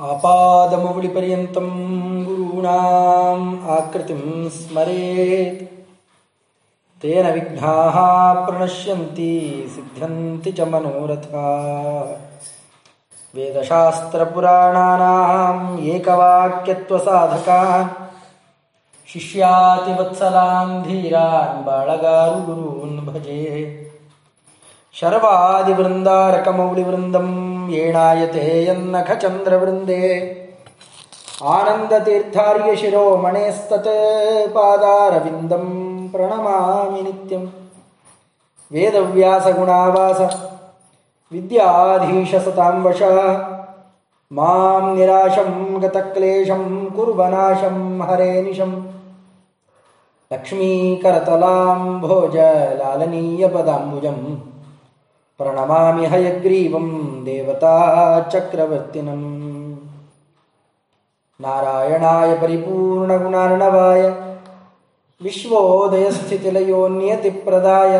आपादमौलिपर्यन्तं गुरूणाम् आकृतिं स्मरेत्। तेन विघ्नाः प्रणश्यन्ति सिद्ध्यन्ति च मनोरथा। वेदशास्त्रपुराणानाम् एकवाक्यत्वसाधकान् शिष्यातिवत्सलान् धीरान् बाळगारुगुरून् भजे। शर्वादिवृन्दारकमौलिवृन्दं येणायते यन्नखचन्द्रवृन्दे। आनन्दतीर्थार्यशिरोमणेस्तत् पादारविन्दं प्रणमामि नित्यं वेदव्यासगुणावास विद्याधीशसतां मां निराशं गतक्लेशं कुर्वनाशं हरे लक्ष्मीकरतलां भोजलालनीयपदाम्बुजम् ಪ್ರಣಮಾಮಿ ಹಯಗ್ರೀವಂ ದೇವತಾ ಚಕ್ರವರ್ತಿನಂ ನಾರಾಯಣಾಯ ಪರಿಪೂರ್ಣಗುಣಾರ್ಣವಾಯ ವಿಶ್ವೋದಯಸ್ಥಿತಿಲಯೋ ನಿಯತಿಪ್ರದಾಯ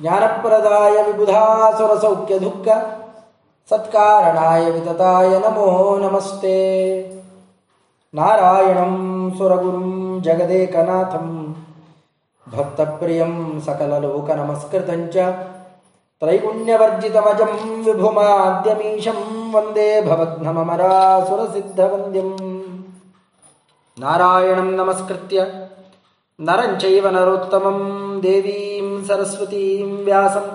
ಜ್ಞಾನಪ್ರದಾಯ ವಿಬುಧಾಸುರಸೌಖ್ಯದುಃಖ ಸತ್ಕಾರಣಾಯ ವಿತತಾಯ ನಮೋ ನಮಸ್ತೆ ನಾರಾಯಣಂ ಸುರಗುರುಂ ಜಗದೇಕನಾಥಂ ಭಕ್ತಪ್ರಿಯಂ ಸಕಲಲೋಕನಮಸ್ಕೃತಂಚ त्रैगुण्यवर्जितमजं विभुमाद्यमीशं वन्दे भवघ्नममरासुरसिद्धवन्द्यम् नारायणं नमस्कृत्य नरं चैव नरोत्तमं देवीं सरस्वतीं व्यासं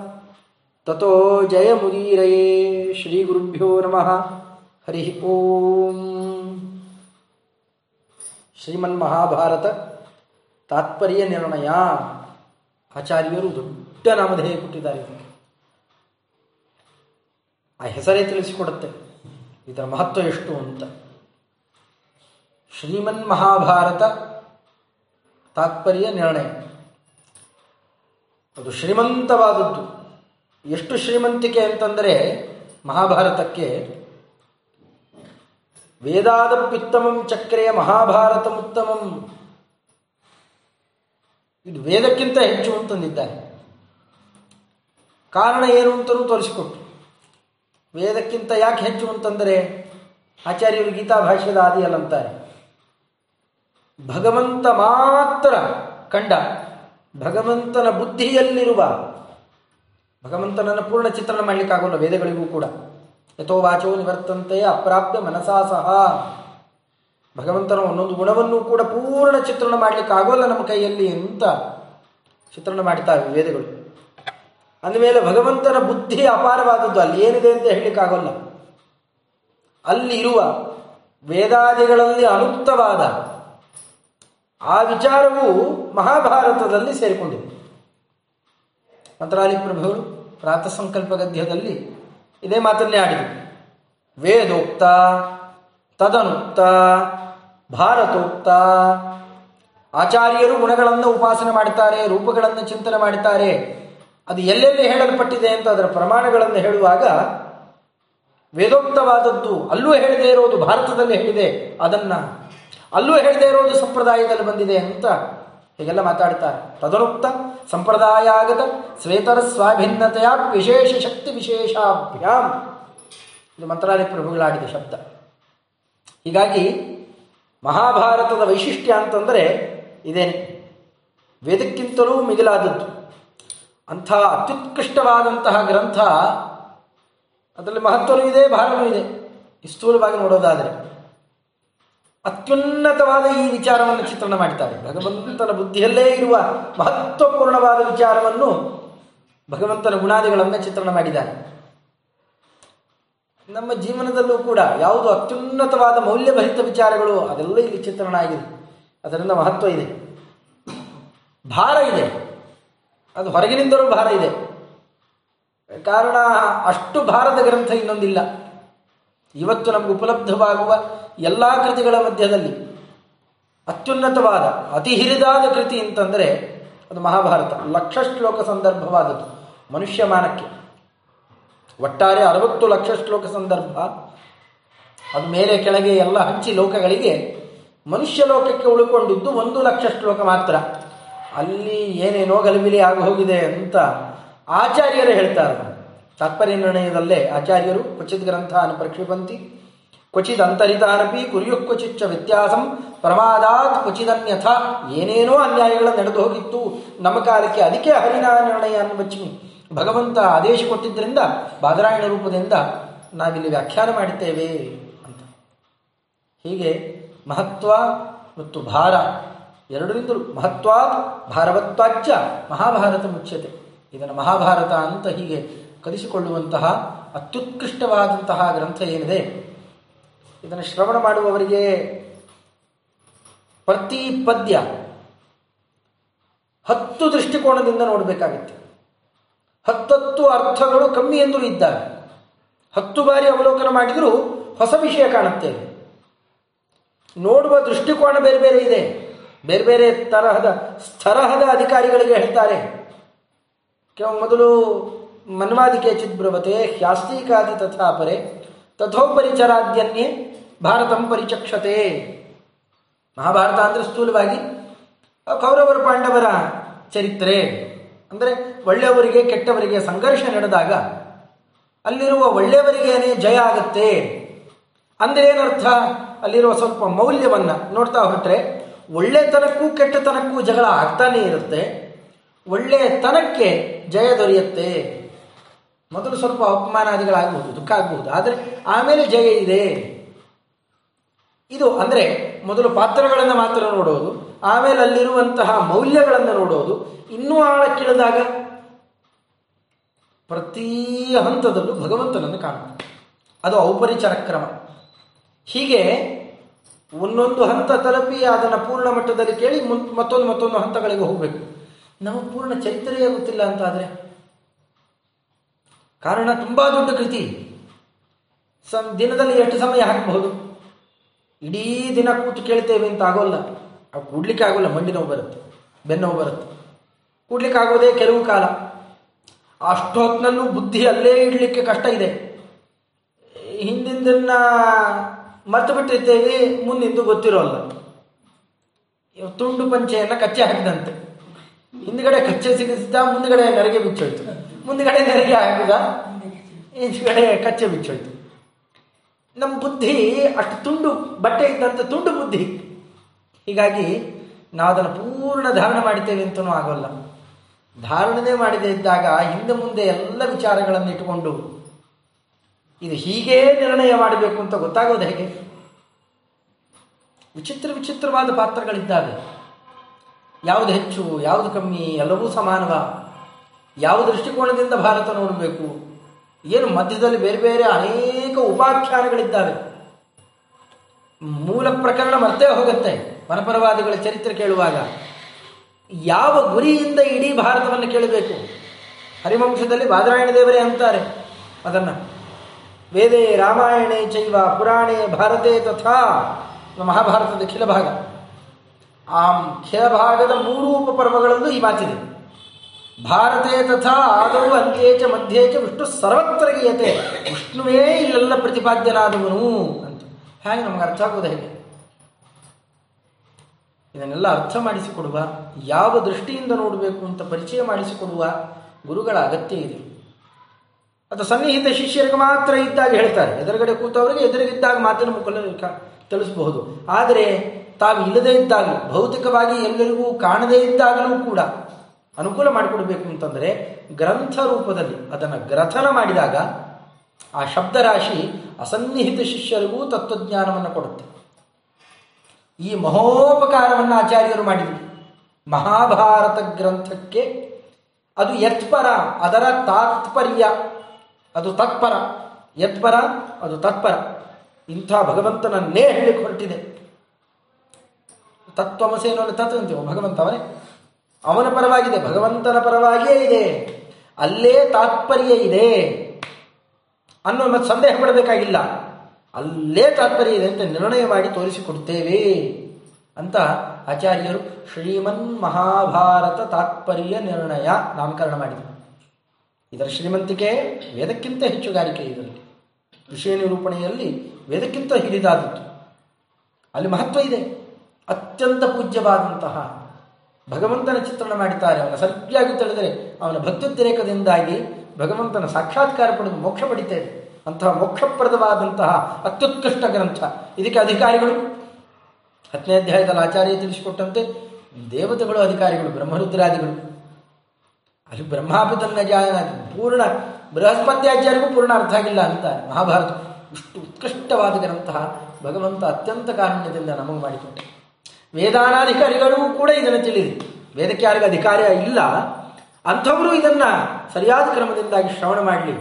ततो जयमुदीरये श्रीगुरुभ्यो नमः हरिः ಓಂ ಶ್ರೀಮನ್ಮಹಾಭಾರತ ತಾತ್ಪರ್ಯ ನಿರ್ಣಯ ಆಚಾರ್ಯರು ದೊಡ್ಡ ನಾಮಧೇಯ ಕೊಟ್ಟಿದ್ದಾರೆ ಇದಕ್ಕೆ ಆ ಹೆಸರೇ ತಿಳಿಸಿಕೊಡುತ್ತೆ. ಇದರ ಮಹತ್ವ ಎಷ್ಟು ಅಂತ. ಶ್ರೀಮನ್ ಮಹಾಭಾರತ ತಾತ್ಪರ್ಯ ನಿರ್ಣಯ. ಅದು ಶ್ರೀಮಂತವಾದದ್ದು. ಎಷ್ಟು ಶ್ರೀಮಂತಿಕೆ ಅಂತಂದರೆ ಮಹಾಭಾರತಕ್ಕೆ ವೇದಾದಪ್ಯುತ್ತಮಂ ಚಕ್ರೆಯ ಮಹಾಭಾರತಮುತ್ತಮಂ. ಇದು ವೇದಕ್ಕಿಂತ ಹೆಚ್ಚು ಅಂತಂದಿದ್ದಾರೆ. ಕಾರಣ ಏನು ಅಂತಲೂ ತೋರಿಸಿಕೊಟ್ಟು. ವೇದಕ್ಕಿಂತ ಯಾಕೆ ಹೆಚ್ಚು ಅಂತಂದರೆ ಆಚಾರ್ಯರು ಗೀತಾ ಭಾಷ್ಯದ ಆದಿಯಲ್ಲಂತಾರೆ. ಭಗವಂತ ಮಾತ್ರ ಕಂಡ, ಭಗವಂತನ ಬುದ್ಧಿಯಲ್ಲಿರುವ, ಭಗವಂತನನ್ನು ಪೂರ್ಣ ಚಿತ್ರಣ ಮಾಡಲಿಕ್ಕಾಗಲ್ಲ ವೇದಗಳಿಗೂ ಕೂಡ. ಯಥೋ ವಾಚೋ ನಿವರ್ತಂತೆ ಅಪ್ರಾಪ್ಯ ಮನಸಾ ಸಹ. ಭಗವಂತನ ಒಂದೊಂದು ಗುಣವನ್ನು ಕೂಡ ಪೂರ್ಣ ಚಿತ್ರಣ ಮಾಡಲಿಕ್ಕಾಗೋಲ್ಲ ನಮ್ಮ ಕೈಯಲ್ಲಿ ಅಂತ ಚಿತ್ರಣ ಮಾಡ್ತಾವೆ ವೇದಗಳು. ಅಂದಮೇಲೆ ಭಗವಂತನ ಬುದ್ಧಿ ಅಪಾರವಾದದ್ದು ಅಲ್ಲಿ ಏನಿದೆ ಅಂತ ಹೇಳಲಿಕ್ಕಾಗೋಲ್ಲ. ಅಲ್ಲಿ ಇರುವ ವೇದಾದಿಗಳಲ್ಲಿ ಅನುಕ್ತವಾದ ಆ ವಿಚಾರವು ಮಹಾಭಾರತದಲ್ಲಿ ಸೇರಿಕೊಂಡಿದೆ. ಮಂತ್ರಾಲಿ ಪ್ರಭುಗಳು ಪ್ರಾತಃ ಸಂಕಲ್ಪ ಗದ್ಯದಲ್ಲಿ ಇದೇ ಮಾತನ್ನೇ ಆಡಿದರು. ವೇದೋಕ್ತ, ತದನುಕ್ತ, ಭಾರತೋಕ್ತ. ಆಚಾರ್ಯರು ಗುಣಗಳನ್ನು ಉಪಾಸನೆ ಮಾಡುತ್ತಾರೆ, ರೂಪಗಳನ್ನು ಚಿಂತನೆ ಮಾಡುತ್ತಾರೆ. ಅದು ಎಲ್ಲೆಲ್ಲಿ ಹೇಳಲ್ಪಟ್ಟಿದೆ ಅಂತ ಅದರ ಪ್ರಮಾಣಗಳನ್ನು ಹೇಳುವಾಗ ವೇದೋಕ್ತವಾದದ್ದು ಅಲ್ಲೂ ಹೇಳದೇ ಇರೋದು, ಭಾರತದಲ್ಲಿ ಹೇಳಿದೆ, ಅದನ್ನ ಅಲ್ಲೂ ಹೇಳದೇ ಇರೋದು ಸಂಪ್ರದಾಯದಲ್ಲಿ ಬಂದಿದೆ ಅಂತ ಹೀಗೆಲ್ಲ ಮಾತಾಡ್ತಾರೆ. ತದನುಕ್ತ ಸಂಪ್ರದಾಯ ಆಗದ ಶ್ವೇತರ ಸ್ವಾಭಿನ್ನತೆಯ ವಿಶೇಷ ಶಕ್ತಿ ವಿಶೇಷಾಭ್ಯಾಮ್ ಇದು ಮಂತ್ರಾಲಯ ಪ್ರಭುಗಳಾಗಿದೆ ಶಬ್ದ. ಹೀಗಾಗಿ ಮಹಾಭಾರತದ ವೈಶಿಷ್ಟ್ಯ ಅಂತಂದರೆ ಇದೇನೆ. ವೇದಕ್ಕಿಂತಲೂ ಮಿಗಿಲಾದದ್ದು. ಅಂಥ ಅತ್ಯುತ್ಕೃಷ್ಟವಾದಂತಹ ಗ್ರಂಥ ಅದರಲ್ಲಿ ಮಹತ್ವನೂ ಇದೆ ಭಾರವೂ ಇದೆ. ಸ್ಥೂಲವಾಗಿ ನೋಡೋದಾದರೆ ಅತ್ಯುನ್ನತವಾದ ಈ ವಿಚಾರವನ್ನು ಚಿತ್ರಣ ಮಾಡ್ತಾರೆ. ಭಗವಂತನ ಬುದ್ಧಿಯಲ್ಲೇ ಇರುವ ಮಹತ್ವಪೂರ್ಣವಾದ ವಿಚಾರವನ್ನು ಭಗವಂತನ ಗುಣಾದಿಗಳನ್ನು ಚಿತ್ರಣ ಮಾಡಿದ್ದಾರೆ. ನಮ್ಮ ಜೀವನದಲ್ಲೂ ಕೂಡ ಯಾವುದು ಅತ್ಯುನ್ನತವಾದ ಮೌಲ್ಯಭರಿತ ವಿಚಾರಗಳು, ಅದೆಲ್ಲ ಇಲ್ಲಿ ಚಿತ್ರಣ ಆಗಿದೆ. ಅದರಿಂದ ಮಹತ್ವ ಇದೆ. ಭಾರ ಇದೆ. ಅದು ಹೊರಗಿನಿಂದಲೂ ಭಾರ ಇದೆ. ಕಾರಣ, ಅಷ್ಟು ಭಾರದ ಗ್ರಂಥ ಇನ್ನೊಂದಿಲ್ಲ. ಇವತ್ತು ನಮಗೆ ಉಪಲಬ್ಧವಾಗುವ ಎಲ್ಲ ಕೃತಿಗಳ ಮಧ್ಯದಲ್ಲಿ ಅತ್ಯುನ್ನತವಾದ, ಅತಿ ಹಿರಿದಾದ ಕೃತಿ ಅಂತಂದರೆ ಅದು ಮಹಾಭಾರತ, ಲಕ್ಷ ಶ್ಲೋಕ ಸಂದರ್ಭವಾದದ್ದು, ಮನುಷ್ಯಮಾನಕ್ಕೆ. ಒಟ್ಟಾರೆ ಅರವತ್ತು ಲಕ್ಷ ಶ್ಲೋಕ ಸಂದರ್ಭ. ಅದು ಮೇಲೆ ಕೆಳಗೆ ಎಲ್ಲ ಹಂಚಿ ಲೋಕಗಳಿಗೆ ಮನುಷ್ಯ ಲೋಕಕ್ಕೆ ಉಳ್ಕೊಂಡಿದ್ದು ಒಂದು ಲಕ್ಷ ಶ್ಲೋಕ ಮಾತ್ರ. ಅಲ್ಲಿ ಏನೇನೋ ಗಲಿಬಿಲಿ ಆಗಿ ಹೋಗಿದೆ ಅಂತ ಆಚಾರ್ಯರು ಹೇಳ್ತಾರೆ. ತಾತ್ಪರ್ಯ ನಿರ್ಣಯದಲ್ಲೇ ಆಚಾರ್ಯರು ಕ್ವಚಿತ್ ಗ್ರಂಥ ಪ್ರಕ್ಷಿಪಂತಿ ಕ್ವಚಿದಂತರಿತಾನಪಿ ಕುರಿಯು ಕ್ವಚಿಚ್ಚ ವ್ಯತ್ಯಾಸಂ ಪ್ರಮಾದಾತ್ ಕ್ವಚಿದನ್ಯಥ ಏನೇನೋ ಅನ್ಯಾಯಗಳ ನಡೆದು ಹೋಗಿತ್ತು, ನಮ್ಮ ಕಾಲಕ್ಕೆ ಅದಕ್ಕೆ ಹರಿನ ನಿರ್ಣಯ ಅನ್ವಚ್ಮಿ ಭಗವಂತ ಆದೇಶ ಕೊಟ್ಟಿದ್ದರಿಂದ, ಬಾದರಾಯಣ ರೂಪದಿಂದ ನಾವಿಲ್ಲಿ ವ್ಯಾಖ್ಯಾನ ಮಾಡುತ್ತೇವೆ ಅಂತ. ಹೀಗೆ ಮಹತ್ವ ಮತ್ತು ಭಾರ ಎರಡರಿಂದಲೂ ಮಹತ್ವ ಭಾರವತ್ವಾಚ್ಯ ಮಹಾಭಾರತ ಮುಚ್ಯತೆ. ಇದನ್ನು ಮಹಾಭಾರತ ಅಂತ ಹೀಗೆ ಕಲಿಸಿಕೊಳ್ಳುವಂತಹ ಅತ್ಯುತ್ಕೃಷ್ಟವಾದಂತಹ ಗ್ರಂಥ ಏನಿದೆ? ಇದನ್ನು ಶ್ರವಣ ಮಾಡುವವರಿಗೆ ಪ್ರತಿ ಪದ್ಯ ಹತ್ತು ದೃಷ್ಟಿಕೋನದಿಂದ ನೋಡಬೇಕಾಗುತ್ತೆ. ಹತ್ತತ್ತು ಅರ್ಥಗಳು ಕಮ್ಮಿ ಎಂದರೂ ಇದ್ದಾವೆ ಹತ್ತು ಬಾರಿ ಅವಲೋಕನ ಮಾಡಿದರೂ ಹೊಸ ವಿಷಯ ಕಾಣುತ್ತೆ. ನೋಡುವ ದೃಷ್ಟಿಕೋನ ಬೇರೆ ಬೇರೆ ಇದೆ. ಬೇರೆ ಬೇರೆ ತರಹದ ತರಹದ ಅಧಿಕಾರಿಗಳಿಗೆ ಹೇಳ್ತಾರೆ. ಕೆಲವು ಮೊದಲು ಮನ್ವಾದಿಕೆ ಚಿದ್ಬ್ರವತೆ, ಹ್ಯಾಸ್ತೀಕಾದಿ ತಥಾಪರೆ, ತಥೋಪರಿಚರಾದ್ಯನ್ಯೇ ಭಾರತಂ ಪರಿಚಕ್ಷತೆ. ಮಹಾಭಾರತ ಅಂದರೆ ಸ್ಥೂಲವಾಗಿ ಕೌರವರು ಪಾಂಡವರ ಚರಿತ್ರೆ. ಅಂದರೆ ಒಳ್ಳೆಯವರಿಗೆ ಕೆಟ್ಟವರಿಗೆ ಸಂಘರ್ಷ ನಡೆದಾಗ ಅಲ್ಲಿರುವ ಒಳ್ಳೆಯವರಿಗೇನೆ ಜಯ ಆಗುತ್ತೆ. ಅಂದ್ರೆ ಏನರ್ಥ ಅಲ್ಲಿರುವ ಸ್ವಲ್ಪ ಮೌಲ್ಯವನ್ನು ನೋಡ್ತಾ ಹೊರಟ್ರೆ ಒಳ್ಳೆತನಕ್ಕೂ ಕೆಟ್ಟತನಕ್ಕೂ ಜಗಳ ಆಗ್ತಾನೇ ಇರುತ್ತೆ. ಒಳ್ಳೆಯತನಕ್ಕೆ ಜಯ ದೊರೆಯುತ್ತೆ. ಮೊದಲು ಸ್ವಲ್ಪ ಅಪಮಾನಾದಿಗಳಾಗಬಹುದು ದುಃಖ ಆಗಬಹುದು. ಆದರೆ ಆಮೇಲೆ ಜಯ ಇದೆ. ಇದು ಅಂದರೆ ಮೊದಲು ಪಾತ್ರಗಳನ್ನು ಮಾತ್ರ ನೋಡೋದು, ಆಮೇಲೆ ಅಲ್ಲಿರುವಂತಹ ಮೌಲ್ಯಗಳನ್ನು ನೋಡೋದು. ಇನ್ನೂ ಆಳಕ್ಕಿಳಿದಾಗ ಪ್ರತಿ ಹಂತದಲ್ಲೂ ಭಗವಂತನನ್ನು ಕಾಣುತ್ತೆ. ಅದು ಔಪರಿಚರ ಕ್ರಮ. ಹೀಗೆ ಒಂದೊಂದು ಹಂತ ತಲುಪಿ ಅದನ್ನು ಪೂರ್ಣ ಮಟ್ಟದಲ್ಲಿ ಕೇಳಿ ಮತ್ತೊಂದು ಮತ್ತೊಂದು ಹಂತಗಳಿಗೆ ಹೋಗಬೇಕು. ನಮಗೆ ಪೂರ್ಣ ಚೈತನ್ಯ ಗೊತ್ತಿಲ್ಲ ಅಂತಾದರೆ? ಕಾರಣ ತುಂಬ ದೊಡ್ಡ ಕೃತಿ. ಸಮ್ ದಿನದಲ್ಲಿ ಎಷ್ಟು ಸಮಯ ಹಾಕಬಹುದು? ಇಡೀ ದಿನ ಕೂತು ಕೇಳ್ತೇವೆ ಅಂತ ಆಗೋಲ್ಲ. ಅವು ಕೂಡ್ಲಿಕ್ಕೆ ಆಗೋಲ್ಲ ಮಂಡಿ ನೋವು ಬರುತ್ತೆ, ಬೆನ್ನೋವು ಬರುತ್ತೆ. ಕೂಡ್ಲಿಕ್ಕೆ ಆಗೋದೇ ಕೆಲವು ಕಾಲ. ಅಷ್ಟೊತ್ತಿನಲ್ಲೂ ಬುದ್ಧಿ ಅಲ್ಲೇ ಇಡಲಿಕ್ಕೆ ಕಷ್ಟ ಇದೆ. ಹಿಂದಿಂದನ್ನ ಮರ್ತು ಬಿಟ್ಟಿರ್ತೇವೆ, ಮುಂದಿಂದು ಗೊತ್ತಿರೋಲ್ಲ. ತುಂಡು ಪಂಚೆಯನ್ನು ಕಚ್ಚೆ ಹಾಕಿದಂತೆ. ಹಿಂದ್ಗಡೆ ಕಚ್ಚೆ ಸಿಗಿಸಿದ ಮುಂದ್ಗಡೆ ನೆರೆಗೆ ಬಿಚ್ಚೋಯ್ತು. ಮುಂದ್ಗಡೆ ನೆರಿಗೆ ಹಾಕಿದ, ಹಿಂದ್ಗಡೆ ಕಚ್ಚೆ ಬಿಚ್ಚೋಯ್ತು. ನಮ್ಮ ಬುದ್ಧಿ ಅಷ್ಟು ತುಂಡು, ಬಟ್ಟೆ ಇದ್ದಂತೆ ತುಂಡು ಬುದ್ಧಿ. ಹೀಗಾಗಿ ನಾವು ಅದನ್ನು ಪೂರ್ಣ ಧಾರಣೆ ಮಾಡಿದ್ದೇವೆ ಅಂತಲೂ ಆಗೋಲ್ಲ. ಧಾರಣೆ ಮಾಡದೇ ಇದ್ದಾಗ ಹಿಂದೆ ಮುಂದೆ ಎಲ್ಲ ವಿಚಾರಗಳನ್ನು ಇಟ್ಟುಕೊಂಡು ಇದು ಹೀಗೇ ನಿರ್ಣಯ ಮಾಡಬೇಕು ಅಂತ ಗೊತ್ತಾಗೋದು ಹೇಗೆ? ವಿಚಿತ್ರ ವಿಚಿತ್ರವಾದ ಪಾತ್ರಗಳಿದ್ದಾವೆ. ಯಾವುದು ಹೆಚ್ಚು, ಯಾವುದು ಕಮ್ಮಿ, ಎಲ್ಲವೂ ಸಮಾನವ? ಯಾವ ದೃಷ್ಟಿಕೋನದಿಂದ ಭಾರತ ನೋಡಬೇಕು? ಏನು ಮಧ್ಯದಲ್ಲಿ ಬೇರೆ ಬೇರೆ ಅನೇಕ ಉಪಾಖ್ಯಾನಗಳಿದ್ದಾವೆ. ಮೂಲ ಪ್ರಕರಣ ಮತ್ತೆ ಹೋಗುತ್ತೆ ಪರಪರವಾದಿಗಳ ಚರಿತ್ರೆ ಕೇಳುವಾಗ. ಯಾವ ಗುರಿಯಿಂದ ಇಡೀ ಭಾರತವನ್ನು ಕೇಳಬೇಕು? ಹರಿವಂಶದಲ್ಲಿ ಬಾದರಾಯಣ ದೇವರೇ ಅಂತಾರೆ. ಅದನ್ನು ವೇದೇ ರಾಮಾಯಣೇ ಚೈವ ಪುರಾಣೇ ಭಾರತೆ ತಥಾ. ಮಹಾಭಾರತದ ಖಿಲ ಭಾಗ. ಆ ಖಿಲ ಭಾಗದ ಮೂರು ಉಪಪರ್ವಗಳಲ್ಲೂ ಈ ಮಾತಿದೆ. ಭಾರತೆ ತಥಾ ಆದವು ಅಂತ್ಯೇಚ ಮಧ್ಯೇಚ ವಿಷ್ಣು ಸರ್ವತ್ರ ಗೀಯತೆ. ವಿಷ್ಣುವೇ ಇಲ್ಲೆಲ್ಲ ಪ್ರತಿಪಾದ್ಯನಾದವನು ಅಂತ. ಹೇಗೆ ನಮ್ಗೆ ಅರ್ಥ ಆಗೋದು ಹೇಗೆ? ಇದನ್ನೆಲ್ಲ ಅರ್ಥ ಮಾಡಿಸಿಕೊಡುವ, ಯಾವ ದೃಷ್ಟಿಯಿಂದ ನೋಡಬೇಕು ಅಂತ ಪರಿಚಯ ಮಾಡಿಸಿಕೊಡುವ ಗುರುಗಳ ಅಗತ್ಯ ಇದೆ. ಅದು ಸನ್ನಿಹಿತ ಶಿಷ್ಯರಿಗೆ ಮಾತ್ರ ಇದ್ದಾಗ ಹೇಳ್ತಾರೆ. ಎದುರುಗಡೆ ಕೂತವರಿಗೆ ಎದುರಿಗಿದ್ದಾಗ ಮಾತಿನ ಮುಖ ತಿಳಿಸಬಹುದು. ಆದರೆ ತಾವು ಇಲ್ಲದೇ ಇದ್ದಾಗ ಭೌತಿಕವಾಗಿ ಎಲ್ಲರಿಗೂ ಕಾಣದೇ ಇದ್ದಾಗಲೂ ಕೂಡ ಅನುಕೂಲ ಮಾಡಿಕೊಡ್ಬೇಕು ಅಂತಂದರೆ ಗ್ರಂಥ ರೂಪದಲ್ಲಿ ಅದನ್ನು ಗ್ರಥನ ಮಾಡಿದಾಗ ಆ ಶಬ್ದರಾಶಿ ಅಸನ್ನಿಹಿತ ಶಿಷ್ಯರಿಗೂ ತತ್ವಜ್ಞಾನವನ್ನು ಕೊಡುತ್ತೆ. ಈ ಮಹೋಪಕಾರವನ್ನು ಆಚಾರ್ಯರು ಮಾಡಿದರು. ಮಹಾಭಾರತ ಗ್ರಂಥಕ್ಕೆ ಅದು ಯತ್ಪರ, ಅದರ ತಾತ್ಪರ್ಯ. ಅದು ತತ್ಪರ. ಯತ್ಪರ? ಅದು ತತ್ಪರ. ಇಂಥ ಭಗವಂತನನ್ನೇ ಹೇಳಿಕ್ಕೆ ಹೊರಟಿದೆ. ತತ್ವಮಸೇನು ತತ್ವ ಅಂತೀವ? ಭಗವಂತ ಅವನೇ. ಅವನ ಪರವಾಗಿದೆ, ಭಗವಂತನ ಪರವಾಗಿಯೇ ಇದೆ. ಅಲ್ಲೇ ತಾತ್ಪರ್ಯ ಇದೆ ಅನ್ನೋ ಮತ್ತೆ ಸಂದೇಹ ಪಡಬೇಕಾಗಿಲ್ಲ. ಅಲ್ಲೇ ತಾತ್ಪರ್ಯ ಇದೆ ಅಂತ ನಿರ್ಣಯ ಮಾಡಿ ತೋರಿಸಿಕೊಡ್ತೇವೆ ಅಂತ ಆಚಾರ್ಯರು ಶ್ರೀಮನ್ ಮಹಾಭಾರತ ತಾತ್ಪರ್ಯ ನಿರ್ಣಯ ನಾಮಕರಣ ಮಾಡಿದರು. ಇದರ ಶ್ರೀಮಂತಿಕೆ ವೇದಕ್ಕಿಂತ ಹೆಚ್ಚುಗಾರಿಕೆ ಇದರಲ್ಲಿ ವಿಷಯ ನಿರೂಪಣೆಯಲ್ಲಿ ವೇದಕ್ಕಿಂತ ಹಿರಿದಾದದ್ದು. ಅಲ್ಲಿ ಮಹತ್ವ ಇದೆ. ಅತ್ಯಂತ ಪೂಜ್ಯವಾದಂತಹ ಭಗವಂತನ ಚಿತ್ರಣ ಮಾಡಿದ್ದಾರೆ. ಅವನ ಸರಿಯಾಗಿ ತಿಳಿದರೆ ಅವನ ಭಕ್ತ್ಯುದ್ರೇಕದಿಂದಾಗಿ ಭಗವಂತನ ಸಾಕ್ಷಾತ್ಕಾರ ಪಡೆದು ಮೋಕ್ಷ ಪಡಿತೇವೆ. ಅಂತಹ ಮೋಕ್ಷಪ್ರದವಾದಂತಹ ಅತ್ಯುತ್ಕೃಷ್ಟ ಗ್ರಂಥ. ಇದಕ್ಕೆ ಅಧಿಕಾರಿಗಳು? ಹತ್ತನೇ ಅಧ್ಯಾಯದಲ್ಲಿ ಆಚಾರ್ಯ ತಿಳಿಸಿಕೊಟ್ಟಂತೆ ದೇವತೆಗಳು ಅಧಿಕಾರಿಗಳು, ಬ್ರಹ್ಮರುದ್ರಾದಿಗಳು. ಅಲ್ಲಿ ಬ್ರಹ್ಮಾಪಿತನ್ನ ಜಾಯನ ಪೂರ್ಣ ಬೃಹಸ್ಪತ್ಯಾಚಾರ್ಯಗೂ ಪೂರ್ಣ ಅರ್ಥ ಆಗಿಲ್ಲ ಅಂತ ಮಹಾಭಾರತ. ಇಷ್ಟು ಉತ್ಕೃಷ್ಟವಾದ ಗ್ರಂಥ ಭಗವಂತ ಅತ್ಯಂತ ಕಾರುಣ್ಯದಿಂದ ನಮಗೆ ಮಾಡಿಕೊಟ್ಟ. ವೇದಾನಾಧಿಕಾರಿಗಳೂ ಕೂಡ ಇದನ್ನು ತಿಳಿದು ವೇದಕ್ಕೆ ಯಾರಿಗೂ ಅಧಿಕಾರ ಇಲ್ಲ. ಅಂಥವರು ಇದನ್ನು ಸರಿಯಾದ ಕ್ರಮದಿಂದಾಗಿ ಶ್ರವಣ ಮಾಡಲಿ,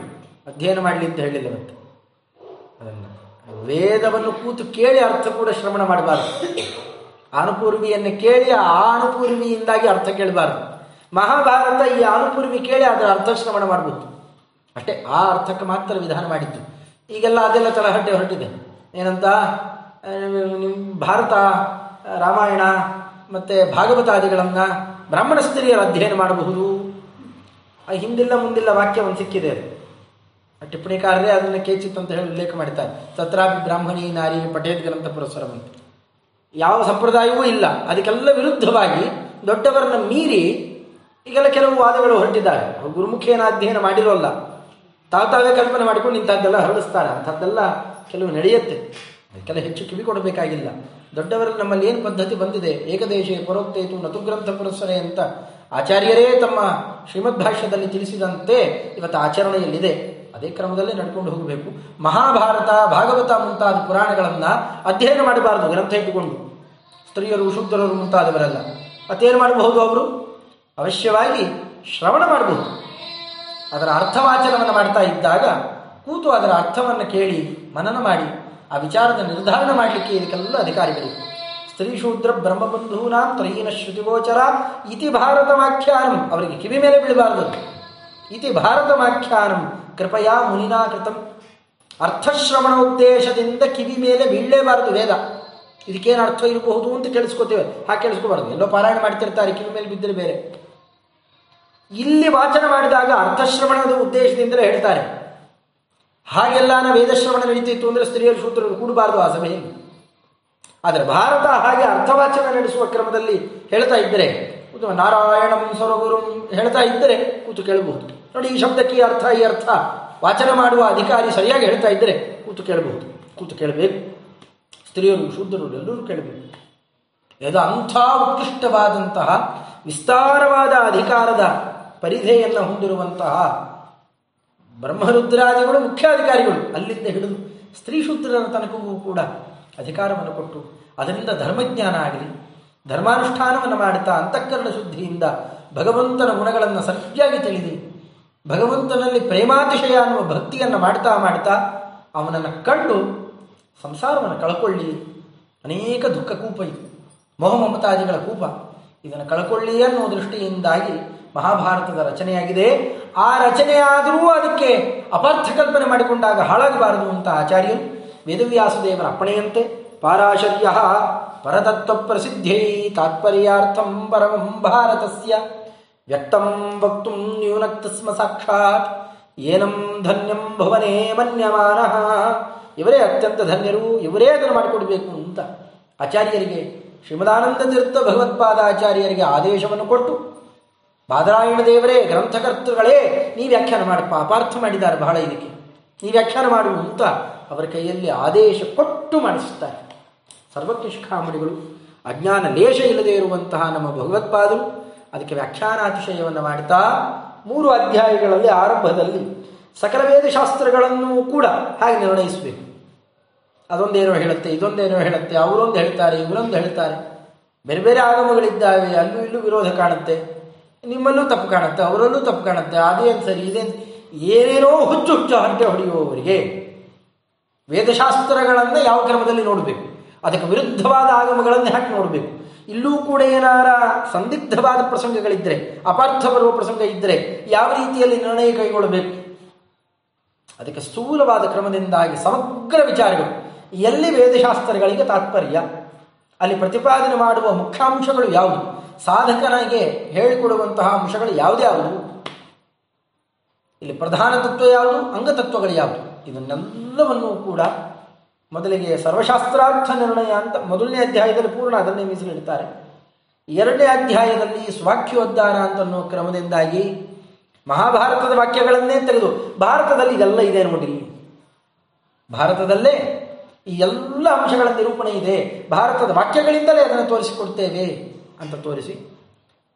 ಅಧ್ಯಯನ ಮಾಡಲಿ ಅಂತ ಹೇಳಿಲ್ಲ ಮತ್ತೆ. ಅದನ್ನು ವೇದವನ್ನು ಕೂತು ಕೇಳಿ ಅರ್ಥ ಕೂಡ ಶ್ರವಣ ಮಾಡಬಾರದು. ಅನುಪೂರ್ವಿಯನ್ನು ಕೇಳಿ ಆ ಅನುಪೂರ್ವಿಯಿಂದಾಗಿ ಅರ್ಥ ಕೇಳಬಾರದು. ಮಹಾಭಾರತ ಈ ಅನುಪೂರ್ವಿ ಕೇಳಿ ಅದರ ಅರ್ಥ ಶ್ರವಣ ಮಾಡಬಹುದು ಅಷ್ಟೇ, ಆ ಅರ್ಥಕ್ಕೆ ಮಾತ್ರ ವಿಧಾನ ಮಾಡಿದ್ದು. ಈಗೆಲ್ಲ ಅದೆಲ್ಲ ತಲಹಟ್ಟೆ ಹೊರಟಿದೆ. ಏನಂತ ನಿಮ್ಮ ಭಾರತ ರಾಮಾಯಣ, ಮತ್ತು ಭಾಗವತಾದಿಗಳನ್ನು ಬ್ರಾಹ್ಮಣ ಸ್ತ್ರೀಯರು ಅಧ್ಯಯನ ಮಾಡಬಹುದು. ಆ, ಹಿಂದಿಲ್ಲ ಮುಂದಿಲ್ಲ ವಾಕ್ಯ ಒಂದು ಸಿಕ್ಕಿದೆ ಅದು. ಆ, ಟಿಪ್ಪಣಿಕಾರರೇ ಅದನ್ನು ಕೇಚಿತ್ತು ಅಂತ ಹೇಳಿ ಉಲ್ಲೇಖ ಮಾಡ್ತಾರೆ. ತತ್ರಾಪಿ ಬ್ರಾಹ್ಮಣಿ ನಾರಿ ಪಠೇದ್ ಗ್ರಂಥ ಪುರಸ್ಸರ ಯಾವ ಸಂಪ್ರದಾಯವೂ ಇಲ್ಲ. ಅದಕ್ಕೆಲ್ಲ ವಿರುದ್ಧವಾಗಿ ದೊಡ್ಡವರನ್ನ ಮೀರಿ ಈಗೆಲ್ಲ ಕೆಲವು ವಾದಗಳು ಹೊರಟಿದ್ದಾರೆ ಗುರುಮುಖೇನ ಅಧ್ಯಯನ ಮಾಡಿರೋಲ್ಲ. ತಾವೇ ಕಲ್ಪನೆ ಮಾಡಿಕೊಂಡು ಇಂಥದ್ದೆಲ್ಲ ಹರಡಿಸ್ತಾರೆ ಅಂಥದ್ದೆಲ್ಲ ಕೆಲವು ನಡೆಯುತ್ತೆ. ಅದಕ್ಕೆಲ್ಲ ಹೆಚ್ಚು ಕಿವಿ ಕೊಡಬೇಕಾಗಿಲ್ಲ. ದೊಡ್ಡವರಲ್ಲಿ ನಮ್ಮಲ್ಲಿ ಏನು ಪದ್ಧತಿ ಬಂದಿದೆ? ಏಕದೇಶೇ ಪರೋಕ್ತೇತು ನತುಗ್ರಂಥ ಪುರಸ್ಸರೆ ಅಂತ ಆಚಾರ್ಯರೇ ತಮ್ಮ ಶ್ರೀಮದ್ ಭಾಷ್ಯದಲ್ಲಿ ತಿಳಿಸಿದಂತೆ ಇವತ್ತು ಆಚರಣೆಯಲ್ಲಿದೆ. ಅದೇ ಕ್ರಮದಲ್ಲೇ ನಡ್ಕೊಂಡು ಹೋಗಬೇಕು. ಮಹಾಭಾರತ, ಭಾಗವತ ಮುಂತಾದ ಪುರಾಣಗಳನ್ನು ಅಧ್ಯಯನ ಮಾಡಬಾರದು, ಗ್ರಂಥ ಇಟ್ಟುಕೊಂಡು. ಸ್ತ್ರೀಯರು ಶುದ್ಧರರು ಮುಂತಾದವರೆಲ್ಲ. ಮತ್ತೇನು ಮಾಡಬಹುದು ಅವರು? ಅವಶ್ಯವಾಗಿ ಶ್ರವಣ ಮಾಡಬಹುದು. ಅದರ ಅರ್ಥವಾಚನವನ್ನು ಮಾಡ್ತಾ ಇದ್ದಾಗ ಕೂತು ಅದರ ಅರ್ಥವನ್ನು ಕೇಳಿ ಮನನ ಮಾಡಿ, ಆ ವಿಚಾರದ ನಿರ್ಧಾರಣ ಮಾಡಲಿಕ್ಕೆ ಇದಕ್ಕೆಲ್ಲ ಅಧಿಕಾರಿಗಳಿವೆ ಸ್ತ್ರೀ ಶೂದ್ರ ಬ್ರಹ್ಮಬಂಧೂನಾಂ ತ್ರಯೀನ ಶ್ರುತಿಗೋಚರ ಇತಿ ಭಾರತ ವ್ಯಾಖ್ಯಾನಂ ಅವರಿಗೆ ಕಿವಿ ಮೇಲೆ ಬೀಳಬಾರದು. ಇತಿ ಭಾರತ ವ್ಯಾಖ್ಯಾನಂ ಕೃಪಯಾ ಮುನಿನಾ ಕೃತಂ. ಅರ್ಥಶ್ರವಣ ಉದ್ದೇಶದಿಂದ ಕಿವಿ ಮೇಲೆ ಬೀಳಲೇಬಾರದು ವೇದ. ಇದಕ್ಕೇನು ಅರ್ಥ ಇರಬಹುದು ಅಂತ ಕೇಳಿಸ್ಕೋತೇವೆ. ಹಾಗೆ ಕೇಳಿಸ್ಕೋಬಾರ್ದು. ಎಲ್ಲೋ ಪಾರಾಯಣ ಮಾಡ್ತಿರ್ತಾರೆ, ಕಿವಿ ಮೇಲೆ ಬಿದ್ದರೆ ಬೇರೆ. ಇಲ್ಲಿ ವಾಚನ ಮಾಡಿದಾಗ ಅರ್ಥಶ್ರವಣದ ಉದ್ದೇಶದಿಂದಲೇ ಹೇಳ್ತಾರೆ. ಹಾಗೆಲ್ಲ ವೇದಶ್ರವಣ ನಡೀತಿತ್ತು ಅಂದರೆ ಸ್ತ್ರೀಯರು ಶೂದ್ರರು ಕೂಡಬಾರದು ಆ ಸಮಯ ಆದರೆ ಭಾರತ ಹಾಗೆ ಅರ್ಥವಾಚನ ನಡೆಸುವ ಕ್ರಮದಲ್ಲಿ ಹೇಳ್ತಾ ಇದ್ದರೆ ನಾರಾಯಣ ಸ್ವರಗುರು ಹೇಳ್ತಾ ಇದ್ದರೆ ಕೂತು ಕೇಳಬಹುದು. ನೋಡಿ ಈ ಶಬ್ದಕ್ಕೆ ಈ ಅರ್ಥ ಈ ಅರ್ಥ. ವಾಚನ ಮಾಡುವ ಅಧಿಕಾರಿ ಸರಿಯಾಗಿ ಹೇಳ್ತಾ ಇದ್ದರೆ ಕೂತು ಕೇಳಬಹುದು. ಕೂತು ಕೇಳಬೇಕು. ಸ್ತ್ರೀಯರು, ಶೂದ್ರರು ಎಲ್ಲರೂ ಕೇಳಬೇಕು. ಇದು ಅಂಥ ಉತ್ಕೃಷ್ಟವಾದಂತಹ ವಿಸ್ತಾರವಾದ ಅಧಿಕಾರದ ಪರಿಧೆಯನ್ನು ಹೊಂದಿರುವಂತಹ ಬ್ರಹ್ಮರುದ್ರಾದಿಗಳು ಮುಖ್ಯಾಧಿಕಾರಿಗಳು. ಅಲ್ಲಿಂದ ಹಿಡಿದು ಸ್ತ್ರೀ ಶೂದ್ರರ ತನಕವೂ ಕೂಡ ಅಧಿಕಾರವನ್ನು ಕೊಟ್ಟು ಅದರಿಂದ ಧರ್ಮಜ್ಞಾನ ಆಗಲಿ, ಧರ್ಮಾನುಷ್ಠಾನವನ್ನು ಮಾಡುತ್ತಾ ಅಂತಃಕರಣ ಶುದ್ಧಿಯಿಂದ ಭಗವಂತನ ಗುಣಗಳನ್ನು ಸರಿಯಾಗಿ ತಿಳಿದು ಭಗವಂತನಲ್ಲಿ ಪ್ರೇಮಾತಿಶಯ ಅನ್ನುವ ಭಕ್ತಿಯನ್ನು ಮಾಡ್ತಾ ಮಾಡ್ತಾ ಅವನನ್ನು ಕಂಡು ಸಂಸಾರವನ್ನು ಕಳ್ಕೊಳ್ಳಿ. ಅನೇಕ ದುಃಖ ಕೂಪ ಇದು ಮೋಹ ಮಮತಾದಿಗಳ ಕೂಪ. ಇದನ್ನು ಕಳ್ಕೊಳ್ಳಿ ಅನ್ನೋ ದೃಷ್ಟಿಯಿಂದಾಗಿ ಮಹಾಭಾರತದ ರಚನೆಯಾಗಿದೆ. ಆ ರಚನೆಯಾದರೂ ಅದಕ್ಕೆ ಅಪರ್ಥ ಕಲ್ಪನೆ ಮಾಡಿಕೊಂಡಾಗ ಹಾಳಾಗಬಾರದು ಅಂತ ಆಚಾರ್ಯರು ವೇದವ್ಯಾಸದೇವರ ಅಪ್ಪಣೆಯಂತೆ, ಪಾರಾಶರ್ಯ ಪರತತ್ವ ಪ್ರಸಿದ್ಧೈ ತಾತ್ಪರ್ಯಾರ್ಥಂ ಪರಮಂ ಭಾರತಸ್ಯ, ವ್ಯಕ್ತಂ ವಕ್ತು ನ್ಯೂನಕ್ತಸ್ಮ ಸಾಕ್ಷಾತ್, ಏನಂ ಧನ್ಯಂ ಭವನೇ ಮನ್ಯಮಾನ, ಇವರೇ ಅತ್ಯಂತ ಧನ್ಯರು, ಇವರೇ ಅದನ್ನು ಮಾಡಿಕೊಡ್ಬೇಕು ಅಂತ ಆಚಾರ್ಯರಿಗೆ ಶ್ರೀಮದಾನಂದ ತೀರ್ಥ ಭಗವತ್ಪಾದ ಆಚಾರ್ಯರಿಗೆ ಆದೇಶವನ್ನು ಕೊಟ್ಟು ಬಾದರಾಯಣ ದೇವರೇ, ಗ್ರಂಥಕರ್ತೃಗಳೇ, ನೀ ವ್ಯಾಖ್ಯಾನ ಮಾಡಪ್ಪ ಅಪಾರ್ಥ ಮಾಡಿದ್ದಾರೆ ಬಹಳ ಇದಕ್ಕೆ. ನೀ ವ್ಯಾಖ್ಯಾನ ಮಾಡು ಅಂತ ಅವರ ಕೈಯಲ್ಲಿ ಆದೇಶ ಕೊಟ್ಟು ಮಾಡಿಸುತ್ತಾರೆ. ಸರ್ವಜ್ಞ ಅಜ್ಞಾನ ಲೇಷ ಇಲ್ಲದೆ ಇರುವಂತಹ ನಮ್ಮ ಭಗವತ್ಪಾದರು, ಅದಕ್ಕೆ ವ್ಯಾಖ್ಯಾನಾತಿಶಯವನ್ನು ಮಾಡ್ತಾ, ಮೂರು ಅಧ್ಯಾಯಗಳಲ್ಲಿ ಆರಂಭದಲ್ಲಿ ಸಕಲ ವೇದಶಾಸ್ತ್ರಗಳನ್ನು ಕೂಡ ಹಾಗೆ ನಿರ್ಣಯಿಸಬೇಕು. ಅದೊಂದೇನೋ ಹೇಳುತ್ತೆ, ಇದೊಂದೇನೋ ಹೇಳುತ್ತೆ, ಅವರೊಂದು ಹೇಳ್ತಾರೆ, ಇವರೊಂದು ಹೇಳ್ತಾರೆ. ಬೇರೆ ಬೇರೆ ಆಗಮಗಳಿದ್ದಾವೆ, ಅಲ್ಲೂ ಇಲ್ಲೂ ವಿರೋಧ ಕಾಣುತ್ತೆ. ನಿಮ್ಮಲ್ಲೂ ತಪ್ಪು ಕಾಣುತ್ತೆ, ಅವರಲ್ಲೂ ತಪ್ಪು ಕಾಣುತ್ತೆ ಅದೇನು ಸರಿ ಇದೇನು ಏನೇನೋ ಹುಚ್ಚು ಹುಚ್ಚು ಹಂಟೆ ಹೊಡೆಯುವವರಿಗೆ ವೇದಶಾಸ್ತ್ರಗಳನ್ನು ಯಾವ ಕ್ರಮದಲ್ಲಿ ನೋಡಬೇಕು? ಅದಕ್ಕೆ ವಿರುದ್ಧವಾದ ಆಗಮಗಳನ್ನು ಯಾಕೆ ನೋಡಬೇಕು. ಇಲ್ಲೂ ಕೂಡ ಏನಾರ ಸಂದಿಗ್ಧವಾದ ಪ್ರಸಂಗಗಳಿದ್ದರೆ ಅಪಾರ್ಥ ಬರುವ ಪ್ರಸಂಗ ಇದ್ದರೆ ಯಾವ ರೀತಿಯಲ್ಲಿ ನಿರ್ಣಯ ಕೈಗೊಳ್ಳಬೇಕು? ಅದಕ್ಕೆ ಸ್ಥೂಲವಾದ ಕ್ರಮದಿಂದಾಗಿ ಸಮಗ್ರ ವಿಚಾರಗಳು. ಎಲ್ಲಿ ವೇದಶಾಸ್ತ್ರಗಳಿಗೆ ತಾತ್ಪರ್ಯ, ಅಲ್ಲಿ ಪ್ರತಿಪಾದನೆ ಮಾಡುವ ಮುಖ್ಯಾಂಶಗಳು ಯಾವುದು? ಸಾಧಕನಿಗೆ ಹೇಳಿಕೊಡುವಂತಹ ಅಂಶಗಳು ಯಾವುದ್ಯಾವುದು ಇಲ್ಲಿ ಪ್ರಧಾನ ತತ್ವ ಯಾವುದು? ಅಂಗತತ್ವಗಳು ಯಾವುದು? ಇದನ್ನೆಲ್ಲವನ್ನೂ ಕೂಡ ಮೊದಲಿಗೆ ಸರ್ವಶಾಸ್ತ್ರಾರ್ಥ ನಿರ್ಣಯ ಅಂತ ಮೊದಲನೇ ಅಧ್ಯಾಯದಲ್ಲಿ ಪೂರ್ಣ ಅದನ್ನೇ ಮೀಸಲಿಡ್ತಾರೆ. ಎರಡನೇ ಅಧ್ಯಾಯದಲ್ಲಿ ಸ್ವಾಖ್ಯೋದ್ಧಾರ ಅಂತ ಅನ್ನೋ ಕ್ರಮದಿಂದಾಗಿ ಮಹಾಭಾರತದ ವಾಕ್ಯಗಳನ್ನೇ ತೆಗೆದು ಭಾರತದಲ್ಲಿ ಇದೆಲ್ಲ ಇದೆ ನೋಡಿ ಭಾರತದಲ್ಲೇ ಈ ಎಲ್ಲ ಅಂಶಗಳ ನಿರೂಪಣೆ ಇದೆ. ಭಾರತದ ವಾಕ್ಯಗಳಿಂದಲೇ ಅದನ್ನು ತೋರಿಸಿಕೊಡ್ತೇವೆ. ಅಂತ ತೋರಿಸಿ.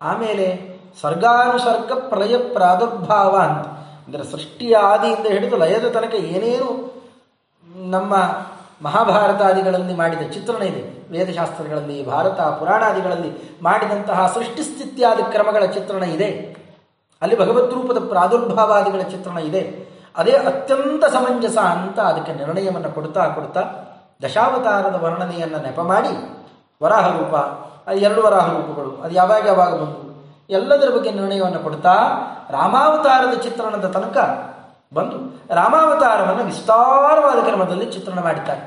ಆಮೇಲೆ ಸರ್ಗಾನುಸರ್ಗ ಪ್ರಲಯ ಪ್ರಾದುರ್ಭಾವ ಅಂತ. ಅಂದರೆ ಸೃಷ್ಟಿಯ ಆದಿಯಿಂದ ಹಿಡಿದು ಲಯದ ತನಕ ಏನೇನು ನಮ್ಮ ಮಹಾಭಾರತಾದಿಗಳಲ್ಲಿ ಮಾಡಿದ ಚಿತ್ರಣ ಇದೆ. ವೇದಶಾಸ್ತ್ರಗಳಲ್ಲಿ, ಭಾರತ, ಪುರಾಣಾದಿಗಳಲ್ಲಿ ಮಾಡಿದಂತಹ ಸೃಷ್ಟಿ ಸ್ಥಿತ್ಯಾದಿ ಕ್ರಮಗಳ ಚಿತ್ರಣ ಇದೆ. ಅಲ್ಲಿ ಭಗವದ್ ರೂಪದ ಪ್ರಾದುರ್ಭಾವಾದಿಗಳ ಚಿತ್ರಣ ಇದೆ. ಅದೇ ಅತ್ಯಂತ ಸಮಂಜಸ ಅಂತ ಅದಕ್ಕೆ ನಿರ್ಣಯವನ್ನು ಕೊಡ್ತಾ ಕೊಡ್ತಾ ದಶಾವತಾರದ ವರ್ಣನೆಯನ್ನು ನೆಪ ಮಾಡಿ ವರಾಹ ರೂಪ ಅದು ಎರಡು ವರಾಹ ರೂಪಗಳು ಅದು ಯಾವಾಗ ಯಾವಾಗ ಬಂತು? ಎಲ್ಲದರ ಬಗ್ಗೆ ನಿರ್ಣಯವನ್ನು ಕೊಡ್ತಾ ರಾಮಾವತಾರದ ಚಿತ್ರಣದ ತನಕ ಬಂದು ರಾಮಾವತಾರವನ್ನು ವಿಸ್ತಾರವಾದ ಕ್ರಮದಲ್ಲಿ ಚಿತ್ರಣ ಮಾಡಿದ್ದಾರೆ.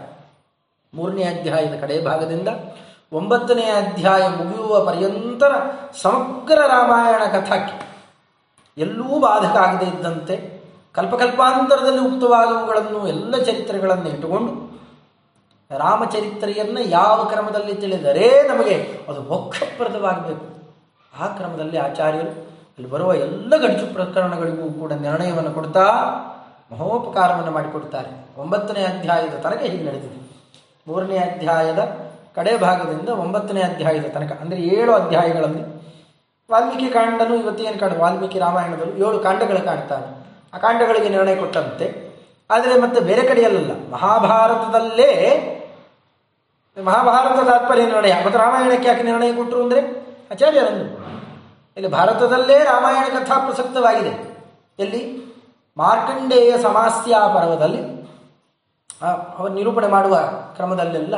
ಮೂರನೇ ಅಧ್ಯಾಯದ ಕಡೆ ಭಾಗದಿಂದ ಒಂಬತ್ತನೇ ಅಧ್ಯಾಯ ಮುಗಿಯುವ ಪರ್ಯಂತರ ಸಮಗ್ರ ರಾಮಾಯಣ ಕಥಾಕ್ಕೆ ಎಲ್ಲೂ ಬಾಧಕ ಆಗದೇ ಇದ್ದಂತೆ ಕಲ್ಪಕಲ್ಪಾಂತರದಲ್ಲಿ ಉಕ್ತವಾದವುಗಳನ್ನು ಎಲ್ಲ ಚರಿತ್ರೆಗಳನ್ನು ಇಟ್ಟುಕೊಂಡು ರಾಮಚರಿತ್ರೆಯನ್ನು ಯಾವ ಕ್ರಮದಲ್ಲಿ ತಿಳಿದರೆ ನಮಗೆ ಅದು ಮೋಕ್ಷಪ್ರದವಾಗಬೇಕು. ಆ ಕ್ರಮದಲ್ಲಿ ಆಚಾರ್ಯರು ಅಲ್ಲಿ ಬರುವ ಎಲ್ಲ ಗಡಿಚು ಪ್ರಕರಣಗಳಿಗೂ ಕೂಡ ನಿರ್ಣಯವನ್ನು ಕೊಡ್ತಾ ಮಹೋಪಕಾರವನ್ನು ಮಾಡಿಕೊಡ್ತಾರೆ. ಒಂಬತ್ತನೇ ಅಧ್ಯಾಯದ ತನಕ ಹೀಗೆ ನಡೆದಿದೆ. ಮೂರನೇ ಅಧ್ಯಾಯದ ಕಡೆ ಭಾಗದಿಂದ ಒಂಬತ್ತನೇ ಅಧ್ಯಾಯದ ತನಕ, ಅಂದರೆ ಏಳು ಅಧ್ಯಾಯಗಳಲ್ಲಿ ವಾಲ್ಮೀಕಿ ಕಾಂಡನು ಇವತ್ತೇನು ಕಾಂಡ ವಾಲ್ಮೀಕಿ ರಾಮಾಯಣದಲ್ಲೂ ಏಳು ಕಾಂಡಗಳು ಕಾಣ್ತಾನೆ ಆ ಕಾಂಡಗಳಿಗೆ ನಿರ್ಣಯ ಕೊಟ್ಟಂತೆ. ಆದರೆ ಮತ್ತೆ ಬೇರೆ ಕಡೆಯಲ್ಲ ಮಹಾಭಾರತದಲ್ಲೇ ಮಹಾಭಾರತ ತಾತ್ಪರ್ಯ ನಿರ್ಣಯ, ಮತ್ತು ರಾಮಾಯಣಕ್ಕೆ ಯಾಕೆ ನಿರ್ಣಯ ಕೊಟ್ಟರು ಅಂದರೆ ಆಚಾರ್ಯರನ್ನು. ಇಲ್ಲಿ ಭಾರತದಲ್ಲೇ ರಾಮಾಯಣ ಕಥಾ ಪ್ರಸಕ್ತವಾಗಿದೆ. ಎಲ್ಲಿ? ಮಾರ್ಕಂಡೇಯ ಸಮಾಸ್ಯಾ ಪರ್ವದಲ್ಲಿ. ಅವರು ನಿರೂಪಣೆ ಮಾಡುವ ಕ್ರಮದಲ್ಲೆಲ್ಲ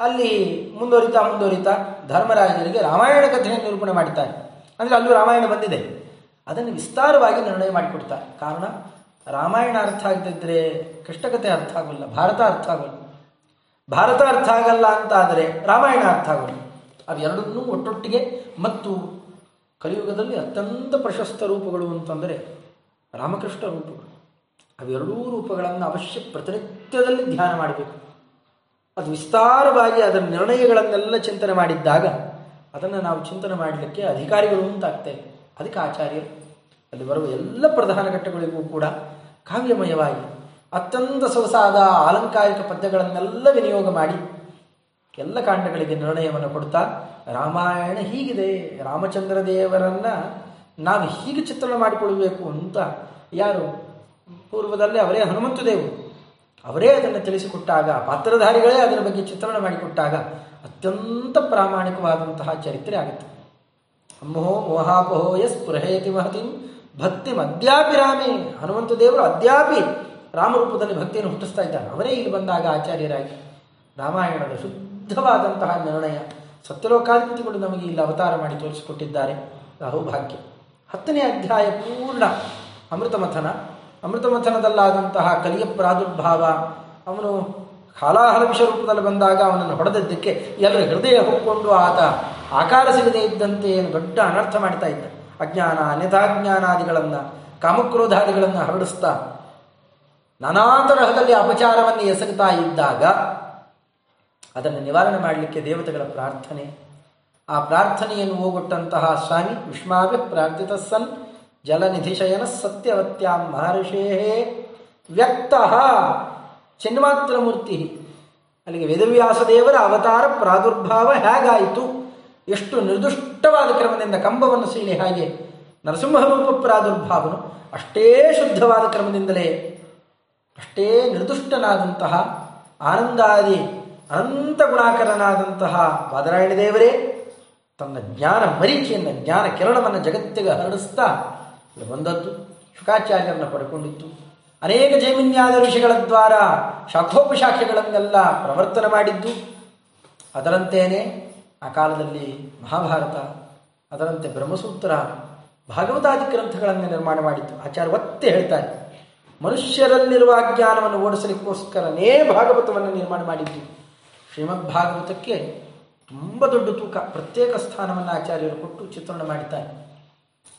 ಅಲ್ಲಿ ಮುಂದುವರಿತಾ ಮುಂದುವರಿತಾ ಧರ್ಮರಾಜರಿಗೆ ರಾಮಾಯಣ ಕಥೆಯನ್ನು ನಿರೂಪಣೆ ಮಾಡ್ತಾರೆ. ಅಂದರೆ ಅಲ್ಲೂ ರಾಮಾಯಣ ಬಂದಿದೆ. ಅದನ್ನು ವಿಸ್ತಾರವಾಗಿ ನಿರ್ಣಯ ಮಾಡಿಕೊಡ್ತಾರೆ. ಕಾರಣ, ರಾಮಾಯಣ ಅರ್ಥ ಆಗದಿದ್ದರೆ ಕೃಷ್ಣಕಥೆ ಅರ್ಥ ಆಗೋಲ್ಲ, ಭಾರತ ಅರ್ಥ ಆಗೋಲ್ಲ. ಭಾರತ ಅರ್ಥ ಆಗಲ್ಲ ಅಂತ ಆದರೆ ರಾಮಾಯಣ ಅರ್ಥ ಆಗೋದು ಅವೆರಡನ್ನೂ ಒಟ್ಟೊಟ್ಟಿಗೆ ಮತ್ತು ಕಲಿಯುಗದಲ್ಲಿ ಅತ್ಯಂತ ಪ್ರಶಸ್ತ ರೂಪಗಳು ಅಂತಂದರೆ ರಾಮಕೃಷ್ಣ ರೂಪಗಳು. ಅವೆರಡೂ ರೂಪಗಳನ್ನು ಅವಶ್ಯ ಪ್ರತಿನಿತ್ಯದಲ್ಲಿ ಧ್ಯಾನ ಮಾಡಬೇಕು. ಅದು ವಿಸ್ತಾರವಾಗಿ ಅದರ ನಿರ್ಣಯಗಳನ್ನೆಲ್ಲ ಚಿಂತನೆ ಮಾಡಿದ್ದಾಗ ಅದನ್ನು ನಾವು ಚಿಂತನೆ ಮಾಡಲಿಕ್ಕೆ ಅಧಿಕಾರಿಗಳು ಅಂತಾಗ್ತೇವೆ ಅದಕ್ಕೆ ಆಚಾರ್ಯರು. ಅಲ್ಲಿ ಬರುವ ಎಲ್ಲ ಪ್ರಧಾನ ಘಟ್ಟಗಳಿಗೂ ಕೂಡ ಕಾವ್ಯಮಯವಾಗಿ ಅತ್ಯಂತ ಸೊಗಸಾದ ಆಲಂಕಾರಿಕ ಪದ್ಯಗಳನ್ನೆಲ್ಲ ವಿನಿಯೋಗ ಮಾಡಿ ಎಲ್ಲ ಕಾಂಡಗಳಿಗೆ ನಿರ್ಣಯವನ್ನು ಕೊಡ್ತಾ ರಾಮಾಯಣ ಹೀಗಿದೆ. ರಾಮಚಂದ್ರ ದೇವರನ್ನ ನಾವು ಹೀಗೆ ಚಿತ್ರಣ ಮಾಡಿಕೊಳ್ಳಬೇಕು ಅಂತ ಯಾರು? ಪೂರ್ವದಲ್ಲಿ ಅವರೇ ಹನುಮಂತ ದೇವರು ಅವರೇ ಅದನ್ನು ತಿಳಿಸಿಕೊಟ್ಟಾಗ, ಪಾತ್ರಧಾರಿಗಳೇ ಅದರ ಬಗ್ಗೆ ಚಿತ್ರಣ ಮಾಡಿಕೊಟ್ಟಾಗ ಅತ್ಯಂತ ಪ್ರಾಮಾಣಿಕವಾದಂತಹ ಚರಿತ್ರೆ ಆಗುತ್ತೆ. ಅಮ್ಮೋಹೋ ಮೋಹಾಪಹೋ ಎಸ್ ಸ್ಪೃಹೇತಿ ಮಹತಿ ಭಕ್ತಿ ಅದ್ಯಾಪಿ ರಾಮೇ ಹನುಮಂತ ದೇವರು ಅದ್ಯಾಪಿ ರಾಮರೂಪದಲ್ಲಿ ಭಕ್ತಿಯನ್ನು ಹುಟ್ಟಿಸ್ತಾ ಇದ್ದಾರೆ ಅವರೇ ಇಲ್ಲಿ ಬಂದಾಗ ಆಚಾರ್ಯರಾಗಿ ರಾಮಾಯಣದ ಶುದ್ಧವಾದಂತಹ ನಿರ್ಣಯ ಸತ್ಯಲೋಕಾಧಿಪತಿಗಳು ನಮಗೆ ಇಲ್ಲಿ ಅವತಾರ ಮಾಡಿ ತೋರಿಸಿಕೊಟ್ಟಿದ್ದಾರೆ. ಅಹೋಭಾಗ್ಯ ಹತ್ತನೇ ಅಧ್ಯಾಯ ಪೂರ್ಣ ಅಮೃತಮಥನ. ಅಮೃತಮಥನದಲ್ಲಾದಂತಹ ಕಲಿಯ ಪ್ರಾದುರ್ಭಾವ. ಅವನು ಕಾಲಾಹಲ ವಿಷ ರೂಪದಲ್ಲಿ ಬಂದಾಗ ಅವನನ್ನು ಹೊಡೆದದ್ದಕ್ಕೆ ಎಲ್ಲರ ಹೃದಯ ಹೊಕ್ಕೊಂಡು ಆತ ಆಕಾರ ಸಿಗದೇ ಇದ್ದಂತೆ ಏನು ದೊಡ್ಡ ಅನರ್ಥ ಮಾಡ್ತಾ ಇದ್ದ. ಅಜ್ಞಾನ ಅನ್ಯಥಾಜ್ಞಾನಾದಿಗಳನ್ನು ಕಾಮಕ್ರೋಧಾದಿಗಳನ್ನು ಹರಡಿಸ್ತಾ ನಾನಾ ತರಹದಲ್ಲಿ ಅಪಚಾರವನ್ನು ಎಸಗುತ್ತಾ ಇದ್ದಾಗ ಅದನ್ನು ನಿವಾರಣೆ ಮಾಡಲಿಕ್ಕೆ ದೇವತೆಗಳ ಪ್ರಾರ್ಥನೆ. ಆ ಪ್ರಾರ್ಥನೆಯನ್ನು ಹೋಗೊಟ್ಟಂತಹ ಸ್ವಾಮಿ ವಿಷ್ಮಾಭಿ ಪ್ರಾರ್ಥಿತ ಸನ್ ಜಲನಿಧಿಶಯನ ಸತ್ಯವತ್ಯಾಂ ಮಹರ್ಷೇ ವ್ಯಕ್ತ. ಚಿನ್ಮಾತ್ರ ಮೂರ್ತಿ ಅಲ್ಲಿಗೆ ವೇದವ್ಯಾಸ ದೇವರ ಅವತಾರ ಪ್ರಾದುರ್ಭಾವ ಹೇಗಾಯಿತು? ಎಷ್ಟು ನಿರ್ದುಷ್ಟವಾದ ಕ್ರಮದಿಂದ ಕಂಬವನ್ನು ಸೀಳಿ ಹಾಗೆ ನರಸಿಂಹರೂಪ ಪ್ರಾದುರ್ಭಾವನು ಅಷ್ಟೇ ಶುದ್ಧವಾದ ಕ್ರಮದಿಂದಲೇ ಅಷ್ಟೇ ನಿರ್ದುಷ್ಟನಾದಂತಹ ಆನಂದಾದಿ, ಅನಂತ ಗುಣಾಕರನಾದಂತಹ ಬಾದರಾಯಣ ದೇವರೇ, ತನ್ನ ಜ್ಞಾನ ಮರೀಚಿಯನ್ನು, ಜ್ಞಾನ ಕಿರಣವನ್ನು ಜಗತ್ತಿಗೆ ಹರಡಿಸ್ತಾ ಬಂದದ್ದು. ಶುಕಾಚಾರ್ಯರನ್ನು ಪಡ್ಕೊಂಡಿತ್ತು ಅನೇಕ ಜೈಮಿನ್ಯಾದ ಋಷಿಗಳ ದ್ವಾರ, ಶಾಖೋಪಶಾಖೆಗಳನ್ನೆಲ್ಲ ಪ್ರವರ್ತನ ಮಾಡಿದ್ದು. ಅದರಂತೇನೆ ಆ ಕಾಲದಲ್ಲಿ ಮಹಾಭಾರತ, ಅದರಂತೆ ಬ್ರಹ್ಮಸೂತ್ರ, ಭಾಗವತಾದಿ ಗ್ರಂಥಗಳನ್ನು ನಿರ್ಮಾಣ ಮಾಡಿತ್ತು ಆಚಾರ್ಯ ಒತ್ತೆ ಹೇಳ್ತಾರೆ. ಮನುಷ್ಯರಲ್ಲಿರುವ ಅಜ್ಞಾನವನ್ನು ಓಡಿಸಲಿಕ್ಕೋಸ್ಕರನೇ ಭಾಗವತವನ್ನು ನಿರ್ಮಾಣ ಮಾಡಿದ್ದು ಶ್ರೀಮದ್ ಭಾಗವತಕ್ಕೆ ತುಂಬ ದೊಡ್ಡ ತೂಕ, ಪ್ರತ್ಯೇಕ ಸ್ಥಾನವನ್ನು ಆಚಾರ್ಯರು ಕೊಟ್ಟು ಚಿತ್ರಣ ಮಾಡಿದ್ದಾರೆ.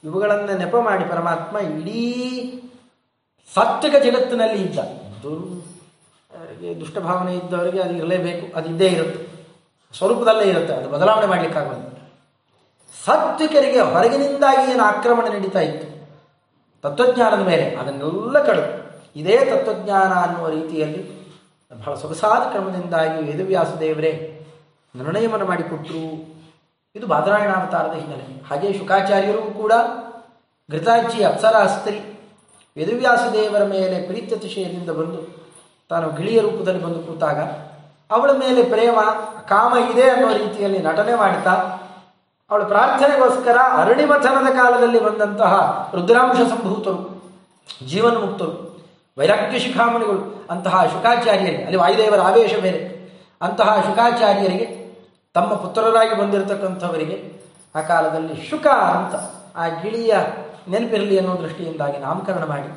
ಇವುಗಳನ್ನು ನೆಪ ಮಾಡಿ ಪರಮಾತ್ಮ ಇಡೀ ಸಾತ್ವಿಕ ಜಗತ್ತಿನಲ್ಲಿ ಇದ್ದ. ದುರ್ಗೆ ದುಷ್ಟಭಾವನೆ ಇದ್ದವರಿಗೆ ಅದು ಇರಲೇಬೇಕು, ಅದು ಇದ್ದೇ ಇರುತ್ತೆ. ಸ್ವರೂಪದಲ್ಲೇ ಇರುತ್ತೆ, ಅದು ಬದಲಾವಣೆ ಮಾಡಲಿಕ್ಕಾಗಲ್ಲ ಸಾತ್ವಿಕರಿಗೆ ಹೊರಗಿನಿಂದಾಗಿ ಏನು ಆಕ್ರಮಣ ನಡೀತಾ ಇತ್ತು? ತತ್ವಜ್ಞಾನದ ಮೇಲೆ ಅದನ್ನೆಲ್ಲ ಕಳೆದು ಇದೇ ತತ್ವಜ್ಞಾನ ಅನ್ನುವ ರೀತಿಯಲ್ಲಿ ಬಹಳ ಸೊಗಸಾದ ಕ್ರಮದಿಂದಾಗಿ ವೇದವ್ಯಾಸ ದೇವರೇ ನಿರ್ಣಯವನ್ನು ಮಾಡಿಕೊಟ್ಟರು ಇದು ಬಾದರಾಯಣಾವತಾರದ ಹಿನ್ನೆಲೆ. ಹಾಗೆ ಶುಕಾಚಾರ್ಯರು ಕೂಡ ಘೃತಾಜಿ ಅಪ್ಸರಾಸ್ತ್ರಿ ವೇದವ್ಯಾಸ ದೇವರ ಮೇಲೆ ಪ್ರೀತ್ಯತಿಶಯದಿಂದ ಬಂದು ತಾನು ಗಿಳಿಯ ರೂಪದಲ್ಲಿ ಬಂದು ಕೂತಾಗ ಅವಳ ಮೇಲೆ ಪ್ರೇಮ, ಕಾಮ ಇದೆ ಅನ್ನೋ ರೀತಿಯಲ್ಲಿ ನಟನೆ ಮಾಡ್ತಾ ಅವಳ ಪ್ರಾರ್ಥನೆಗೋಸ್ಕರ ಅರಣಿಮಥನದ ಕಾಲದಲ್ಲಿ ಬಂದಂತಹ ರುದ್ರಾಂಶ ಸಂಭೂತರು, ಜೀವನ್ಮುಕ್ತರು, ವೈರಾಗ್ಯ ಶಿಖಾಮಣಿಗಳು, ಅಂತಹ ಶುಕಾಚಾರ್ಯರಿಗೆ ಅಲ್ಲಿ ವಾಯುದೇವರ ಆವೇಶ ಬೇರೆ ಅಂತಹ ಶುಕಾಚಾರ್ಯರಿಗೆ, ತಮ್ಮ ಪುತ್ರರಾಗಿ ಬಂದಿರತಕ್ಕಂಥವರಿಗೆ ಆ ಕಾಲದಲ್ಲಿ ಶುಕ ಅಂತ ಆ ಗಿಳಿಯ ನೆನಪಿರಲಿ ಅನ್ನೋ ದೃಷ್ಟಿಯಿಂದಾಗಿ ನಾಮಕರಣ ಮಾಡಿ,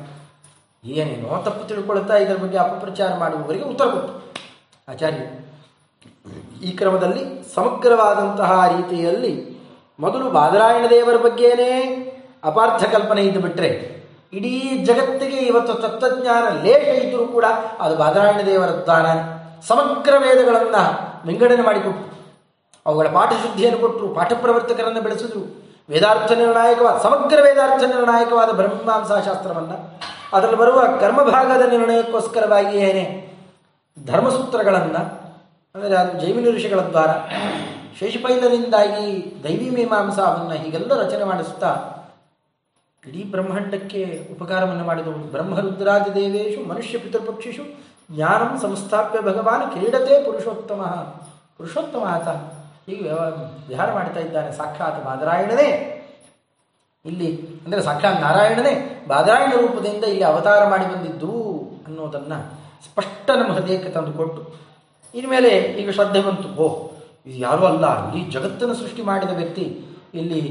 ಏನೇನೋ ತಪ್ಪು ತಿಳ್ಕೊಳ್ತಾ ಇದರ ಬಗ್ಗೆ ಅಪಪ್ರಚಾರ ಮಾಡುವವರಿಗೆ ಉತ್ತರ ಕೊಟ್ಟು. ಆಚಾರ್ಯ, ಈ ಕ್ರಮದಲ್ಲಿ ಸಮಗ್ರವಾದಂತಹ ರೀತಿಯಲ್ಲಿ ಮೊದಲು ಬಾದರಾಯಣ ದೇವರ ಬಗ್ಗೆನೇ ಅಪಾರ್ಥ ಕಲ್ಪನೆ ಇದ್ದು ಬಿಟ್ರೆ ಇಡೀ ಜಗತ್ತಿಗೆ ಇವತ್ತು ತತ್ವಜ್ಞಾನ ಲೇಖ ಇದ್ದರೂ ಕೂಡ ಅದು ಬಾದರಾಯಣ ದೇವರ ದಾನ. ಸಮಗ್ರ ವೇದಗಳನ್ನು ವಿಂಗಡಣೆ ಮಾಡಿಕೊಟ್ಟು ಅವುಗಳ ಪಾಠಶುದ್ಧಿಯನ್ನು ಕೊಟ್ಟರು ಪಾಠ ಪ್ರವರ್ತಕರನ್ನು ಬೆಳೆಸಿದ್ರು. ವೇದಾರ್ಥ ನಿರ್ಣಾಯಕವಾದ, ಸಮಗ್ರ ವೇದಾರ್ಥ ನಿರ್ಣಾಯಕವಾದ ಬ್ರಹ್ಮಾಂಸಾಶಾಸ್ತ್ರವನ್ನು ಅದರಲ್ಲಿ ಬರುವ ಕರ್ಮಭಾಗದ ನಿರ್ಣಯಕ್ಕೋಸ್ಕರವಾಗಿ ಏನೇ ಧರ್ಮಸೂತ್ರಗಳನ್ನು, ಅಂದರೆ ಅದು ಜೈಮಿನಿ ಋಷಿಗಳ ದ್ವಾರ ಶೇಷಪೈಲರಿಂದಾಗಿ ದೈವಿ ಮೀಮಾಂಸಾವನ್ನು ಹೀಗೆಲ್ಲ ರಚನೆ ಮಾಡಿಸುತ್ತಾ ಇಡೀ ಬ್ರಹ್ಮಾಂಡಕ್ಕೆ ಉಪಕಾರವನ್ನು ಮಾಡಿದವು ಬ್ರಹ್ಮರುದ್ರಾದಿ ದೇವೇಶು ಮನುಷ್ಯ ಪಿತೃಪಕ್ಷಿಷು, ಜ್ಞಾನಂ ಸಂಸ್ಥಾಪ್ಯ ಭಗವಾನ್ ಕ್ರೀಡತೆ ಪುರುಷೋತ್ತಮ ಪುರುಷೋತ್ತಮ ಆತ. ಹೀಗೆ ವಿಹಾರ ಮಾಡ್ತಾ ಇದ್ದಾನೆ ಸಾಕ್ಷಾತ್ ಬಾದರಾಯಣನೇ. ಇಲ್ಲಿ, ಅಂದರೆ ಸಾಕ್ಷಾತ್ ನಾರಾಯಣನೇ. ಬಾದರಾಯಣ ರೂಪದಿಂದ ಇಲ್ಲಿ ಅವತಾರ ಮಾಡಿ ಬಂದಿದ್ದು ಅನ್ನೋದನ್ನು ಸ್ಪಷ್ಟ ನಮ್ಮ ಹೃದಯಕ್ಕೆ ತಂದುಕೊಟ್ಟು, ಇನ್ಮೇಲೆ ಈಗ ಶ್ರದ್ಧೆ ಬಂತು. ಓ ಇದು ಯಾರೂ ಅಲ್ಲ. ಇಡೀ ಜಗತ್ತನ್ನು ಸೃಷ್ಟಿ ಮಾಡಿದ ವ್ಯಕ್ತಿ ಇಲ್ಲಿ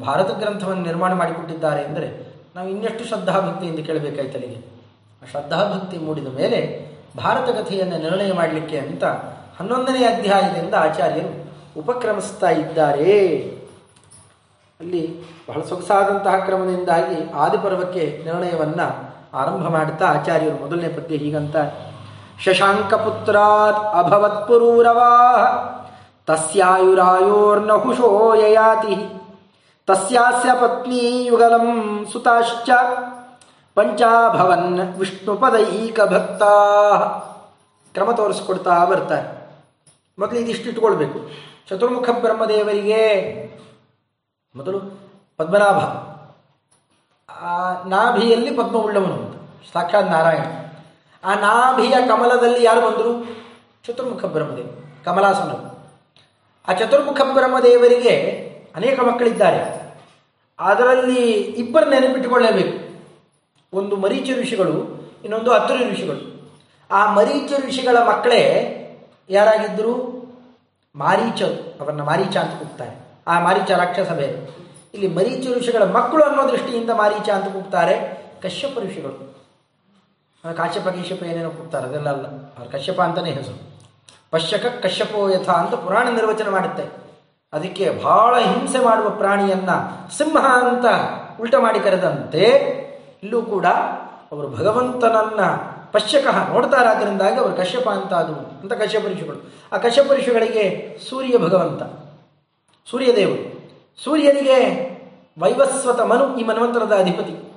ಭಾರತ ಗ್ರಂಥವನ್ನು ನಿರ್ಮಾಣ ಮಾಡಿಕೊಟ್ಟಿದ್ದಾರೆ ಅಂದರೆ ನಾವು ಇನ್ನೆಷ್ಟು ಶ್ರದ್ಧಾಭಕ್ತಿಯಿಂದ ಕೇಳಬೇಕಾಯ್ತು ಅಲ್ಲಿಗೆ ಆ ಶ್ರದ್ಧಾಭಕ್ತಿ ಮೂಡಿದ ಮೇಲೆ ಭಾರತ ಕಥೆಯನ್ನು ನಿರ್ಣಯ ಮಾಡಲಿಕ್ಕೆ ಅಂತ ಹನ್ನೊಂದನೇ ಅಧ್ಯಾಯದಿಂದ ಆಚಾರ್ಯರು ಉಪಕ್ರಮಿಸ್ತಾ ಇದ್ದಾರೆ. ಅಲ್ಲಿ ಬಹಳ ಸೊಗಸಾದಂತಹ ಕ್ರಮದಿಂದಾಗಿ ಆದಿಪರ್ವಕ್ಕೆ ನಿರ್ಣಯವನ್ನು ಆರಂಭ ಮಾಡುತ್ತಾ ಆಚಾರ್ಯರು ಮೊದಲನೇ ಪದ್ಯ ಹೀಗಂತ ಶಶಾಂಕ ಪುತ್ರಾತ್ ಅಭವತ್ ಪುರೂರವಾ ತಸ್ಯಾಯುರಾಯೋರ್ನಹುಷೋ ಯಯಾತಿ. ತಸ್ಯಾಸ್ಯ ಪತ್ನಿ ಯುಗಲಂ ಸುತಾಶ್ಚ. ಪಂಚಾಭವನ್ ವಿಷ್ಣುಪದೈಕ ಭಕ್ತಾ ಕ್ರಮ ತೋರಿಸ್ಕೊಡ್ತಾ ಬರ್ತಾರೆ. ಮೊದಲು ಇದಿಷ್ಟು ಇಟ್ಕೊಳ್ಬೇಕು. ಚತುರ್ಮುಖ ಬ್ರಹ್ಮದೇವರಿಗೆ ಮೊದಲು ಪದ್ಮನಾಭ. ನಾಭಿಯಲ್ಲಿ ಪದ್ಮ ಉಳ್ಳವನು ಅಂತ. ಸಾಕ್ಷಾತ್ ನಾರಾಯಣ. ಆ ನಾಭಿಯ ಕಮಲದಲ್ಲಿ ಯಾರು ಬಂದರು? ಚತುರ್ಮುಖ ಬ್ರಹ್ಮದೇವ. ಕಮಲಾಸನ ಆ ಚತುರ್ಮುಖ ಬ್ರಹ್ಮದೇವರಿಗೆ ಅನೇಕ ಮಕ್ಕಳಿದ್ದಾರೆ. ಅದರಲ್ಲಿ ಇಬ್ಬರು ನೆನಪಿಟ್ಟುಕೊಳ್ಳಬೇಕು. ಒಂದು ಮರೀಚ ಋಷಿಗಳು, ಇನ್ನೊಂದು ಹತ್ತರು ಋಷಿಗಳು. ಆ ಮರೀಚ ಋಷಿಗಳ ಮಕ್ಕಳೇ ಯಾರಾಗಿದ್ದರು? ಮಾರೀಚರು. ಅವರನ್ನ ಮಾರೀಚ ಅಂತ ಕೂಗ್ತಾರೆ. ಆ ಮಾರೀಚ ರಾಕ್ಷಸ ಬೇರೆ. ಇಲ್ಲಿ ಮರೀಚ ಋಷಿಗಳ ಮಕ್ಕಳು ಅನ್ನೋ ದೃಷ್ಟಿಯಿಂದ ಮಾರೀಚ ಅಂತ ಕೂಗ್ತಾರೆ ಕಶ್ಯಪ ಋಷಿಗಳು. ಕಾಶ್ಯಪ ಕಶ್ಯಪ ಏನೇನೋ ಕೂಗ್ತಾರೆ, ಅದೆಲ್ಲ ಅಲ್ಲ. ಅವ್ರು ಕಶ್ಯಪ ಅಂತಲೇ ಹೆಸರು. ಪಶ್ಯಕ ಕಶ್ಯಪೋ ಯಥ ಅಂತ ಪುರಾಣ ನಿರ್ವಚನ ಮಾಡುತ್ತೆ. ಅದಕ್ಕೆ ಬಹಳ ಹಿಂಸೆ ಮಾಡುವ ಪ್ರಾಣಿಯನ್ನ ಸಿಂಹ ಅಂತ ಉಲ್ಟ ಮಾಡಿ ಕರೆದಂತೆ ಇಲ್ಲೂ ಕೂಡ ಅವರು ಭಗವಂತನನ್ನ ಪಶ್ಯಕ ನೋಡ್ತಾರಾದ್ರಿಂದಾಗಿ ಅವರು ಕಶ್ಯಪ ಅಂತ ಅದು ಅಂತ ಕಶ್ಯಪ ಆ ಕಶ್ಯಪ ಸೂರ್ಯ ಭಗವಂತ, ಸೂರ್ಯದೇವರು. ಸೂರ್ಯನಿಗೆ ವೈವಸ್ವತ ಮನು ಈ ಮನ್ವಂತರದ ಅಧಿಪತಿ.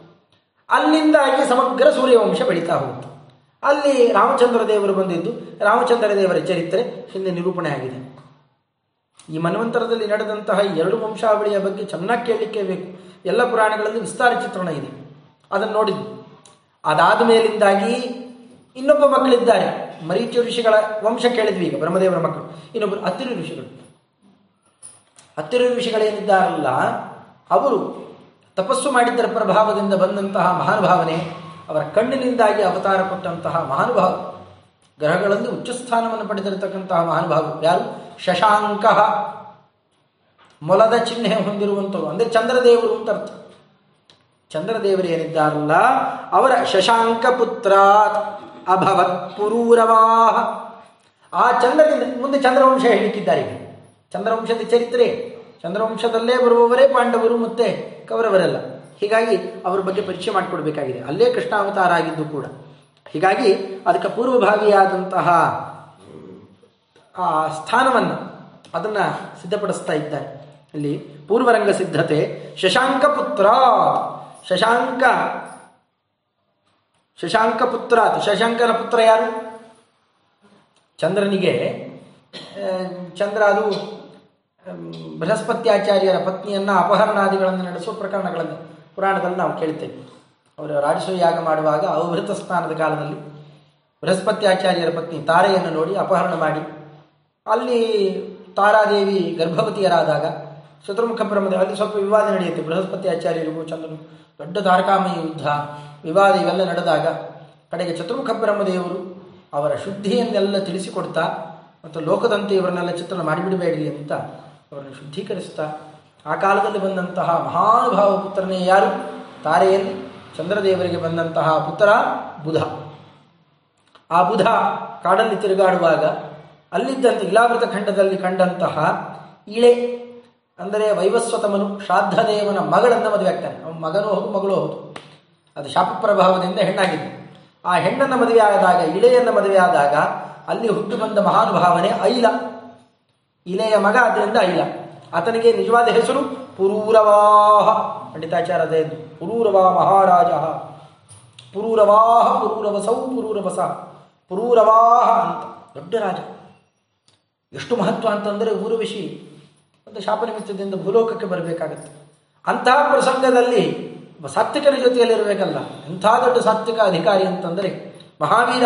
ಅಲ್ಲಿಂದಾಗಿ ಸಮಗ್ರ ಸೂರ್ಯವಂಶ ಬೆಳೀತಾ ಹೋಗುತ್ತೆ. ಅಲ್ಲಿ ರಾಮಚಂದ್ರ ದೇವರು ಬಂದಿದ್ದು, ರಾಮಚಂದ್ರ ದೇವರ ಚರಿತ್ರೆ ಹಿಂದೆ ನಿರೂಪಣೆ ಆಗಿದೆ. ಈ ಮನ್ವಂತರದಲ್ಲಿ ನಡೆದಂತಹ ಎರಡು ವಂಶಾವಳಿಯ ಬಗ್ಗೆ ಚೆನ್ನಾಗಿ ಕೇಳಲಿಕ್ಕೆ ಬೇಕು. ಎಲ್ಲ ಪುರಾಣಗಳಲ್ಲಿ ವಿಸ್ತಾರ ಚಿತ್ರಣ ಇದೆ. ಅದನ್ನು ನೋಡಿದ್ವಿ. ಅದಾದ ಮೇಲಿಂದಾಗಿ ಇನ್ನೊಬ್ಬ ಮಕ್ಕಳಿದ್ದಾರೆ. ಮರೀಚ ಋಷಿಗಳ ವಂಶ ಕೇಳಿದ್ವಿ ಈಗ, ಬ್ರಹ್ಮದೇವರ ಮಕ್ಕಳು. ಇನ್ನೊಬ್ಬರು ಅತಿರು ಋಷಿಗಳು. ಹತ್ತಿರ ಋಷಿಗಳೇನಿದ್ದಾರಲ್ಲ ಅವರು ತಪಸ್ಸು ಮಾಡಿದ್ದರ ಪ್ರಭಾವದಿಂದ ಬಂದಂತಹ ಮಹಾನುಭಾವನೆ ಅವರ ಕಣ್ಣಿನಿಂದಾಗಿ ಅವತಾರ ಕೊಟ್ಟಂತಹ ಮಹಾನುಭಾವ, ಗ್ರಹಗಳಲ್ಲಿ ಉಚ್ಚ ಸ್ಥಾನವನ್ನು ಪಡೆದಿರತಕ್ಕಂತಹ ಮಹಾನುಭಾವ ಯಾರು? ಶಶಾಂಕ. ಮೊಲದ ಚಿಹ್ನೆ ಹೊಂದಿರುವಂಥವ್ರು, ಅಂದರೆ ಚಂದ್ರದೇವರು ಅಂತ ಅರ್ಥ. ಚಂದ್ರದೇವರು ಏನಿದ್ದಾರಲ್ಲ, ಅವರ ಶಶಾಂಕ ಪುತ್ರ ಅಭವತ್ ಪುರೂರವಾಹ. ಆ ಚಂದ್ರದಿಂದ ಮುಂದೆ ಚಂದ್ರವಂಶ ಹೇಳಲಿಕ್ಕಿದ್ದಾರೆ ಚಂದ್ರವಂಶದ ಚರಿತ್ರೆ, ಚಂದ್ರವಂಶದಲ್ಲೇ ಬರುವವರೇ ಪಾಂಡವರು ಮತ್ತೆ ಕೌರವರೆಲ್ಲ. ಹೀಗಾಗಿ ಅವರ ಬಗ್ಗೆ ಪರಿಚಯ ಮಾಡಿಕೊಡ್ಬೇಕಾಗಿದೆ. ಅಲ್ಲೇ ಕೃಷ್ಣಾವತಾರ ಆಗಿದ್ದು ಕೂಡ. ಹೀಗಾಗಿ ಅದಕ್ಕೆ ಪೂರ್ವಭಾವಿಯಾದಂತಹ, ಆ, ಸ್ಥಾನವನ್ನು ಅದನ್ನು ಸಿದ್ಧಪಡಿಸ್ತಾ ಇದ್ದಾರೆ. ಇಲ್ಲಿ ಪೂರ್ವರಂಗ ಸಿದ್ಧತೆ, ಶಶಾಂಕ ಪುತ್ರ. ಶಶಾಂಕ ಶಶಾಂಕ ಪುತ್ರ ಶಶಾಂಕನ ಪುತ್ರ ಯಾರು? ಚಂದ್ರನಿಗೆ ಚಂದ್ರ ಅದು ಬೃಹಸ್ಪತ್ಯಾಚಾರ್ಯರ ಪತ್ನಿಯನ್ನ ಅಪಹರಣಾದಿಗಳನ್ನು ನಡೆಸುವ ಪ್ರಕರಣಗಳನ್ನು ಪುರಾಣದಲ್ಲಿ ನಾವು ಕೇಳ್ತೇವೆ. ಅವರು ರಾಜಸ್ವ ಯಾಗ ಮಾಡುವಾಗ ಅವಭೃತ ಸ್ನಾನದ ಕಾಲದಲ್ಲಿ ಬೃಹಸ್ಪತಿ ಆಚಾರ್ಯರ ಪತ್ನಿ ತಾರೆಯನ್ನು ನೋಡಿ ಅಪಹರಣ ಮಾಡಿ, ಅಲ್ಲಿ ತಾರಾದೇವಿ ಗರ್ಭವತಿಯರಾದಾಗ ಚತುರ್ಮುಖ ಬ್ರಹ್ಮದೇವ ಅಲ್ಲಿ ಸ್ವಲ್ಪ ವಿವಾದ ನಡೆಯುತ್ತೆ. ಬೃಹಸ್ಪತಿ ಆಚಾರ್ಯರಿಗೂ ಚಂದ್ರನು ದೊಡ್ಡ ತಾರಕಾಮಯ ಯುದ್ಧ, ವಿವಾದ ಇವೆಲ್ಲ ನಡೆದಾಗ ಕಡೆಗೆ ಚತುರ್ಮುಖ ಬ್ರಹ್ಮದೇವರು ಅವರ ಶುದ್ಧಿಯನ್ನೆಲ್ಲ ತಿಳಿಸಿಕೊಡ್ತಾ ಮತ್ತು ಲೋಕದಂತೆ ಇವರನ್ನೆಲ್ಲ ಚಿತ್ರಣ ಮಾಡಿಬಿಡಬೇಡಿ ಅಂತ ಅವರನ್ನು ಶುದ್ಧೀಕರಿಸ್ತಾ ಆ ಕಾಲದಲ್ಲಿ ಬಂದಂತಹ ಮಹಾನುಭಾವ ಪುತ್ರನೇ ಯಾರು? ತಾರೆಯಲ್ಲಿ ಚಂದ್ರದೇವರಿಗೆ ಬಂದಂತಹ ಪುತ್ರ ಬುಧ. ಆ ಬುಧ ಕಾಡಲ್ಲಿ ತಿರುಗಾಡುವಾಗ ಅಲ್ಲಿದ್ದಂತೆ ಇಲಾವೃತ ಖಂಡದಲ್ಲಿ ಕಂಡಂತಹ ಇಳೆ, ಅಂದರೆ ವೈವಸ್ವತಮನು, ಶ್ರಾದ್ದದೇವನ ಮಗಳನ್ನು ಮದುವೆ ಆಗ್ತಾನೆ. ಅವನ ಮಗನೂ ಹೌದು ಮಗಳೂ ಹೌದು ಅದು ಶಾಪ ಪ್ರಭಾವದಿಂದ ಹೆಣ್ಣಾಗಿದ್ದು ಆ ಹೆಣ್ಣನ್ನು ಮದುವೆ ಆದಾಗ, ಇಳೆಯನ್ನು ಮದುವೆ ಆದಾಗ ಅಲ್ಲಿ ಹುಟ್ಟು ಬಂದ ಮಹಾನುಭಾವನೆ ಐಲ. ಇಲೆಯ ಮಗ, ಅದರಿಂದ ಐಲ. ಆತನಿಗೆ ನಿಜವಾದ ಹೆಸರು ಪುರೂರವಾಹ ಪಂಡಿತಾಚಾರ್ಯದ ಎಂದು ಪುರೂರವಾ ಮಹಾರಾಜ. ಪುರೂರವಾಹ, ಪುರೂರವಸೌ, ಪುರೂರವಸ. ಪುರೂರವಾಹ ಅಂತ. ದೊಡ್ಡ ರಾಜ. ಎಷ್ಟು ಮಹತ್ವ ಅಂತಂದರೆ ಊರ್ವಶಿ ಒಂದು ಶಾಪ ನಿಮಿತ್ತದಿಂದ ಭೂಲೋಕಕ್ಕೆ ಬರಬೇಕಾಗತ್ತೆ. ಅಂತಹ ಪ್ರಸಂಗದಲ್ಲಿ ಸಾತ್ವಿಕನ ಜೊತೆಯಲ್ಲಿರಬೇಕಲ್ಲ ಎಂಥ ದೊಡ್ಡ ಸಾತ್ವಿಕ ಅಧಿಕಾರಿ ಅಂತಂದರೆ ಮಹಾವೀರ,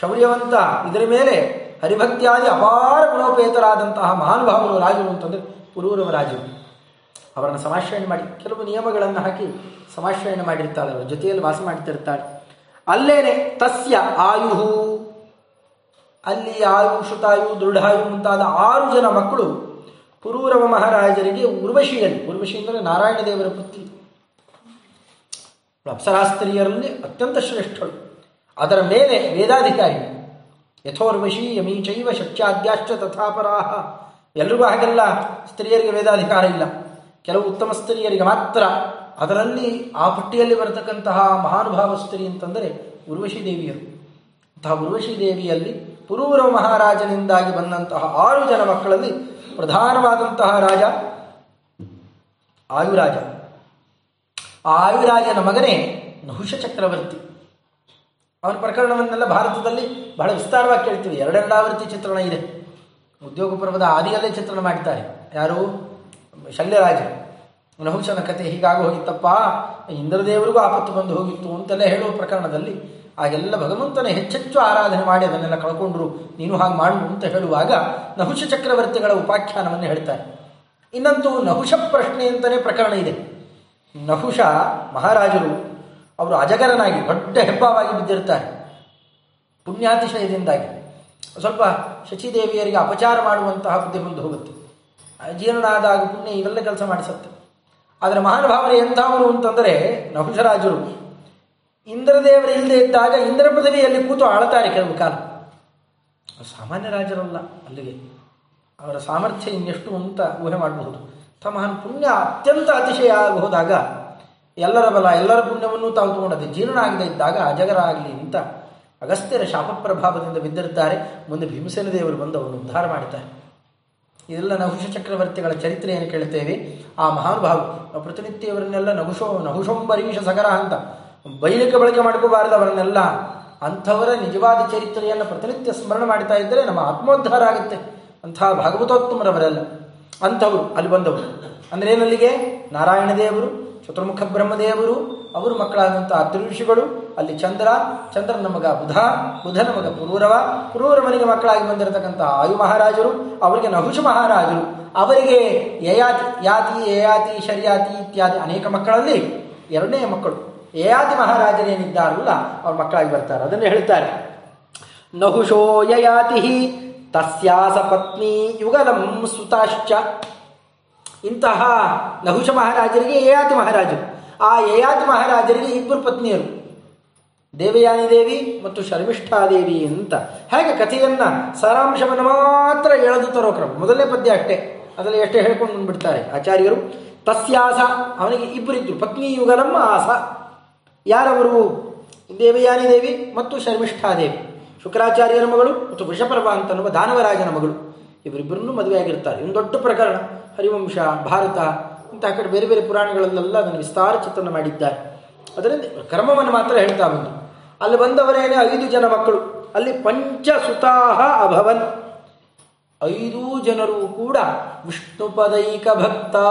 ಶೌರ್ಯವಂತ, ಇದರ ಮೇಲೆ ಹರಿಭಕ್ತಿಯಾದಿ ಅಪಾರ ಗುಣೋಪೇತರಾದಂತಹ ಮಹಾನುಭಾವರು ರಾಜರು ಅಂತಂದರೆ ಪುರೂರವ ರಾಜರು. ಅವರನ್ನು ಸಮಾಶ್ರಯಣೆ ಮಾಡಿ, ಕೆಲವು ನಿಯಮಗಳನ್ನು ಹಾಕಿ ಸಮಾಶ್ರಯಣೆ ಮಾಡಿರ್ತಾಳೆ ಅವರ ಜೊತೆಯಲ್ಲಿ ವಾಸ ಮಾಡ್ತಿರ್ತಾಳೆ. ಅಲ್ಲೇನೆ ತಸ್ಯ ಆಯುಹು. ಅಲ್ಲಿ ಆಯು ಶುತಾಯು ದೃಢಾಯು ಮುಂತಾದ ಆರು ಜನ ಮಕ್ಕಳು ಪುರೂರವ ಮಹಾರಾಜರಿಗೆ ಉರ್ವಶಿಯಲ್ಲಿ ಉರ್ವಶಿ ಅಂದರೆ ನಾರಾಯಣ ದೇವರ ಪುತ್ರಿ. ಅಪ್ಸರಾಸ್ತ್ರೀಯರಲ್ಲಿ ಅತ್ಯಂತ ಶ್ರೇಷ್ಠಳು. ಅದರ ಮೇಲೆ ವೇದಾಧಿಕಾರಿ ಯಥೋರ್ವಶಿ ಯಮೀಚೈವ ಶಕ್ಯಾದ್ಯಾಶ್ಚ ತಥಾಪರಾಹ. ಎಲ್ರಿಗೂ ಹಾಗೆಲ್ಲ ಸ್ತ್ರೀಯರಿಗೆ ವೇದಾಧಿಕಾರ ಇಲ್ಲ. ಕೆಲವು ಉತ್ತಮ ಸ್ತ್ರೀಯರಿಗೆ ಮಾತ್ರ. ಅದರಲ್ಲಿ ಆ ಪಟ್ಟಿಯಲ್ಲಿ ಬರತಕ್ಕಂತಹ ಮಹಾನುಭಾವ ಸ್ತ್ರೀ ಅಂತಂದರೆ ಉರ್ವಶಿ ದೇವಿಯರು. ಅಂತಹ ಉರ್ವಶಿ ದೇವಿಯಲ್ಲಿ ಪುರೂರ ಮಹಾರಾಜನಿಂದಾಗಿ ಬಂದಂತಹ ಆರು ಜನ ಮಕ್ಕಳಲ್ಲಿ ಪ್ರಧಾನವಾದಂತಹ ರಾಜ ಆಯುರಾಜ. ಆಯುರಾಜನ ಮಗನೇ ನಹುಷ ಚಕ್ರವರ್ತಿ. ಅವನ ಪ್ರಕರಣವನ್ನೆಲ್ಲ ಭಾರತದಲ್ಲಿ ಬಹಳ ವಿಸ್ತಾರವಾಗಿ ಕೇಳ್ತೀವಿ. ಎರಡೆರಡಾವೃತ್ತಿ ಚಿತ್ರಣ ಇದೆ. ಉದ್ಯೋಗ ಪರ್ವದ ಆದಿಯಲ್ಲೇ ಚಿತ್ರಣ ಮಾಡಿದ್ದಾರೆ. ಯಾರು? ಶಲ್ಯರಾಜ ನಹುಶನ ಕತೆ ಹೀಗಾಗಿ ಹೋಗಿತ್ತಪ್ಪ. ಇಂದ್ರದೇವರಿಗೂ ಆಪತ್ತು ಬಂದು ಹೋಗಿತ್ತು ಅಂತೆಲ್ಲ ಹೇಳುವ ಪ್ರಕರಣದಲ್ಲಿ ಆಗೆಲ್ಲ ಭಗವಂತನ ಹೆಚ್ಚೆಚ್ಚು ಆರಾಧನೆ ಮಾಡಿ ಅದನ್ನೆಲ್ಲ ಕಳ್ಕೊಂಡ್ರು. ನೀನು ಹಾಗೆ ಮಾಡು ಅಂತ ಹೇಳುವಾಗ ನಹುಶ ಚಕ್ರವರ್ತಿಗಳ ಉಪಾಖ್ಯಾನವನ್ನು ಹೇಳ್ತಾರೆ. ಇನ್ನಂತೂ ನಹುಶ ಪ್ರಶ್ನೆ ಅಂತಲೇ ಪ್ರಕರಣ ಇದೆ. ನಹುಷ ಮಹಾರಾಜರು ಅವರು ಅಜಗರನಾಗಿ ದೊಡ್ಡ ಹೆಬ್ಬಾವಾಗಿ ಬಿದ್ದಿರ್ತಾರೆ. ಪುಣ್ಯಾತಿಶಯದಿಂದಾಗಿ. ಸ್ವಲ್ಪ ಶಚಿದೇವಿಯರಿಗೆ ಅಪಚಾರ ಮಾಡುವಂತಹ ಬುದ್ಧಿ ಮುಂದೆ ಹೋಗುತ್ತೆ. ಜೀರ್ಣ ಆದಾಗ ಪುಣ್ಯ ಇವೆಲ್ಲ ಕೆಲಸ ಮಾಡಿಸುತ್ತೆ. ಆದರೆ ಮಹಾನುಭಾವರು ಎಂಥವರು ಅಂತಂದರೆ ನಹುಷರಾಜರು. ಇಂದ್ರದೇವರು ಇಲ್ಲದೆ ಇದ್ದಾಗ ಇಂದ್ರ ಪದವಿಯಲ್ಲಿ ಕೂತು ಆಳ್ತಾರೆ ಕೆಲವು ಕಾಲ. ಸಾಮಾನ್ಯ ರಾಜರಲ್ಲ ಅಲ್ಲಿಗೆ. ಅವರ ಸಾಮರ್ಥ್ಯ ಇನ್ನೆಷ್ಟು ಅಂತ ಊಹೆ ಮಾಡಬಹುದು. ತಮ್ಮ ಪುಣ್ಯ ಅತ್ಯಂತ ಅತಿಶಯ ಆಗಬಹುದಾಗ ಎಲ್ಲರ ಬಲ ಎಲ್ಲರ ಪುಣ್ಯವನ್ನು ತಾವು ತಗೊಂಡದ್ದು ಜೀರ್ಣ ಆಗದೆ ಇದ್ದಾಗ ಅಜಗರ ಆಗಲಿ ಅಂತ ಅಗಸ್ತ್ಯರ ಶಾಪ ಪ್ರಭಾವದಿಂದ ಬಿದ್ದಿರ್ತಾರೆ ಮುಂದೆ ಭೀಮಸೇನ ದೇವರು ಬಂದು ಅವನು ಉದ್ಧಾರ ಮಾಡ್ತಾರೆ ಇದೆಲ್ಲ ನಹುಷ ಚಕ್ರವರ್ತಿಗಳ ಚರಿತ್ರೆಯನ್ನು ಕೇಳ್ತೇವೆ ಆ ಮಹಾನುಭಾವ ಪ್ರತಿನಿತ್ಯವರನ್ನೆಲ್ಲ ಪ್ರತಿನಿತ್ಯ ಇವರನ್ನೆಲ್ಲ ನಹುಷೋ, ನಹುಷಂಬರೀಷ ಸಗರ ಅಂತ ಬೈಲಿಕ ಬಳಕೆ ಮಾಡ್ಕೋಬಾರದು ಅವರನ್ನೆಲ್ಲ. ಅಂಥವರ ನಿಜವಾದ ಚರಿತ್ರೆಯನ್ನು ಪ್ರತಿನಿತ್ಯ ಸ್ಮರಣ ಮಾಡ್ತಾ ಇದ್ದರೆ ನಮ್ಮ ಆತ್ಮೋದ್ಧಾರ ಆಗುತ್ತೆ. ಅಂಥ ಭಾಗವತೋತ್ತಮರವರೆಲ್ಲ. ಅಂಥವರು ಅಲ್ಲಿ ಬಂದವರು. ಅಂದ್ರೆ ಏನಲ್ಲಿಗೆ ನಾರಾಯಣ ದೇವರು ಚತುರ್ಮುಖ ಬ್ರಹ್ಮದೇವರು, ಅವರು ಮಕ್ಕಳಾದಂಥ ಋಷಿಗಳು ಅಲ್ಲಿ ಚಂದ್ರ ಚಂದ್ರನ ನಮಗ ಬುಧ ಬುಧ ನಮಗ ಪುರೂರವ ಪುರೂರವನಿಗೆ ಮಕ್ಕಳಾಗಿ ಬಂದಿರತಕ್ಕಂಥ ಆಯು ಮಹಾರಾಜರು, ಅವರಿಗೆ ನಹುಷ ಮಹಾರಾಜರು, ಅವರಿಗೆ ಯಯಾತಿ ಯಾತಿ ಯಯಾತಿ ಶರ್ಯಾತಿ ಇತ್ಯಾದಿ ಅನೇಕ ಮಕ್ಕಳಲ್ಲಿ ಎರಡನೇ ಮಕ್ಕಳು. ಯಯಾತಿ ಮಹಾರಾಜರೇನಿದ್ದಾರಲ್ಲ, ಅವ್ರ ಮಕ್ಕಳಾಗಿ ಬರ್ತಾರೆ. ಅದನ್ನು ಹೇಳ್ತಾರೆ. ನಹುಷೋ ಯಯಾತಿ ತಸ್ಯಾಸ ಪತ್ನಿ ಯುಗಲಂ ಸುತಾಶ್ಚ. ಇಂತಹ ನಹುಷ ಮಹಾರಾಜರಿಗೆ ಯಯಾತಿ ಮಹಾರಾಜರು. ಆ ಯಯಾತಿ ಮಹಾರಾಜರಿಗೆ ಇಬ್ಬರು ಪತ್ನಿಯರು. ದೇವಯಾನಿ ದೇವಿ ಮತ್ತು ಶರ್ಮಿಷ್ಠಾದೇವಿ ಅಂತ. ಹೇಗೆ ಕಥೆಯನ್ನ, ಸಾರಾಂಶವನ್ನು ಮಾತ್ರ ಎಳೆದು ತರೋ ಕ್ರಮ ಮೊದಲನೇ ಪದ್ಯ ಅಷ್ಟೇ. ಅದರಲ್ಲಿ ಎಷ್ಟೇ ಹೇಳ್ಕೊಂಡು ಬಂದ್ಬಿಡ್ತಾರೆ ಆಚಾರ್ಯರು. ತಸ್ಯಾಸ ಅವನಿಗೆ ಇಬ್ಬರಿದ್ರು. ಪತ್ನಿ ಯುಗಲಮ್ಮ ಆಸ. ಯಾರವರು? ದೇವಯಾನಿ ದೇವಿ ಮತ್ತು ಶರ್ಮಿಷ್ಠಾದೇವಿ ಶುಕ್ರಾಚಾರ್ಯರ ಮಗಳು ಮತ್ತು ವೃಷಪರ್ವ ಅಂತನ್ನುವ ದಾನವರಾಜನ ಮಗಳು. ಇವರಿಬ್ಬರನ್ನು ಮದುವೆಯಾಗಿರ್ತಾರೆ. ಇನ್ನು ದೊಡ್ಡ ಪ್ರಕರಣ. ಹರಿವಂಶ, ಭಾರತ ಇಂತಹ ಕಡೆ ಬೇರೆ ಬೇರೆ ಪುರಾಣಗಳಲ್ಲೆಲ್ಲ ಅದನ್ನು ವಿಸ್ತಾರ ಚಿತ್ರಣ ಮಾಡಿದ್ದಾರೆ. ಅದರಿಂದ ಕ್ರಮವನ್ನು ಮಾತ್ರ ಹೇಳ್ತಾ ಬಂದು. ಅಲ್ಲಿ ಬಂದವರೇನೆ? ಐದು ಜನ ಮಕ್ಕಳು. ಅಲ್ಲಿ ಪಂಚಸುತಾಹ ಅಭವನ್. ಐದು ಜನರು ಕೂಡ ವಿಷ್ಣುಪದೈಕ ಭಕ್ತಾ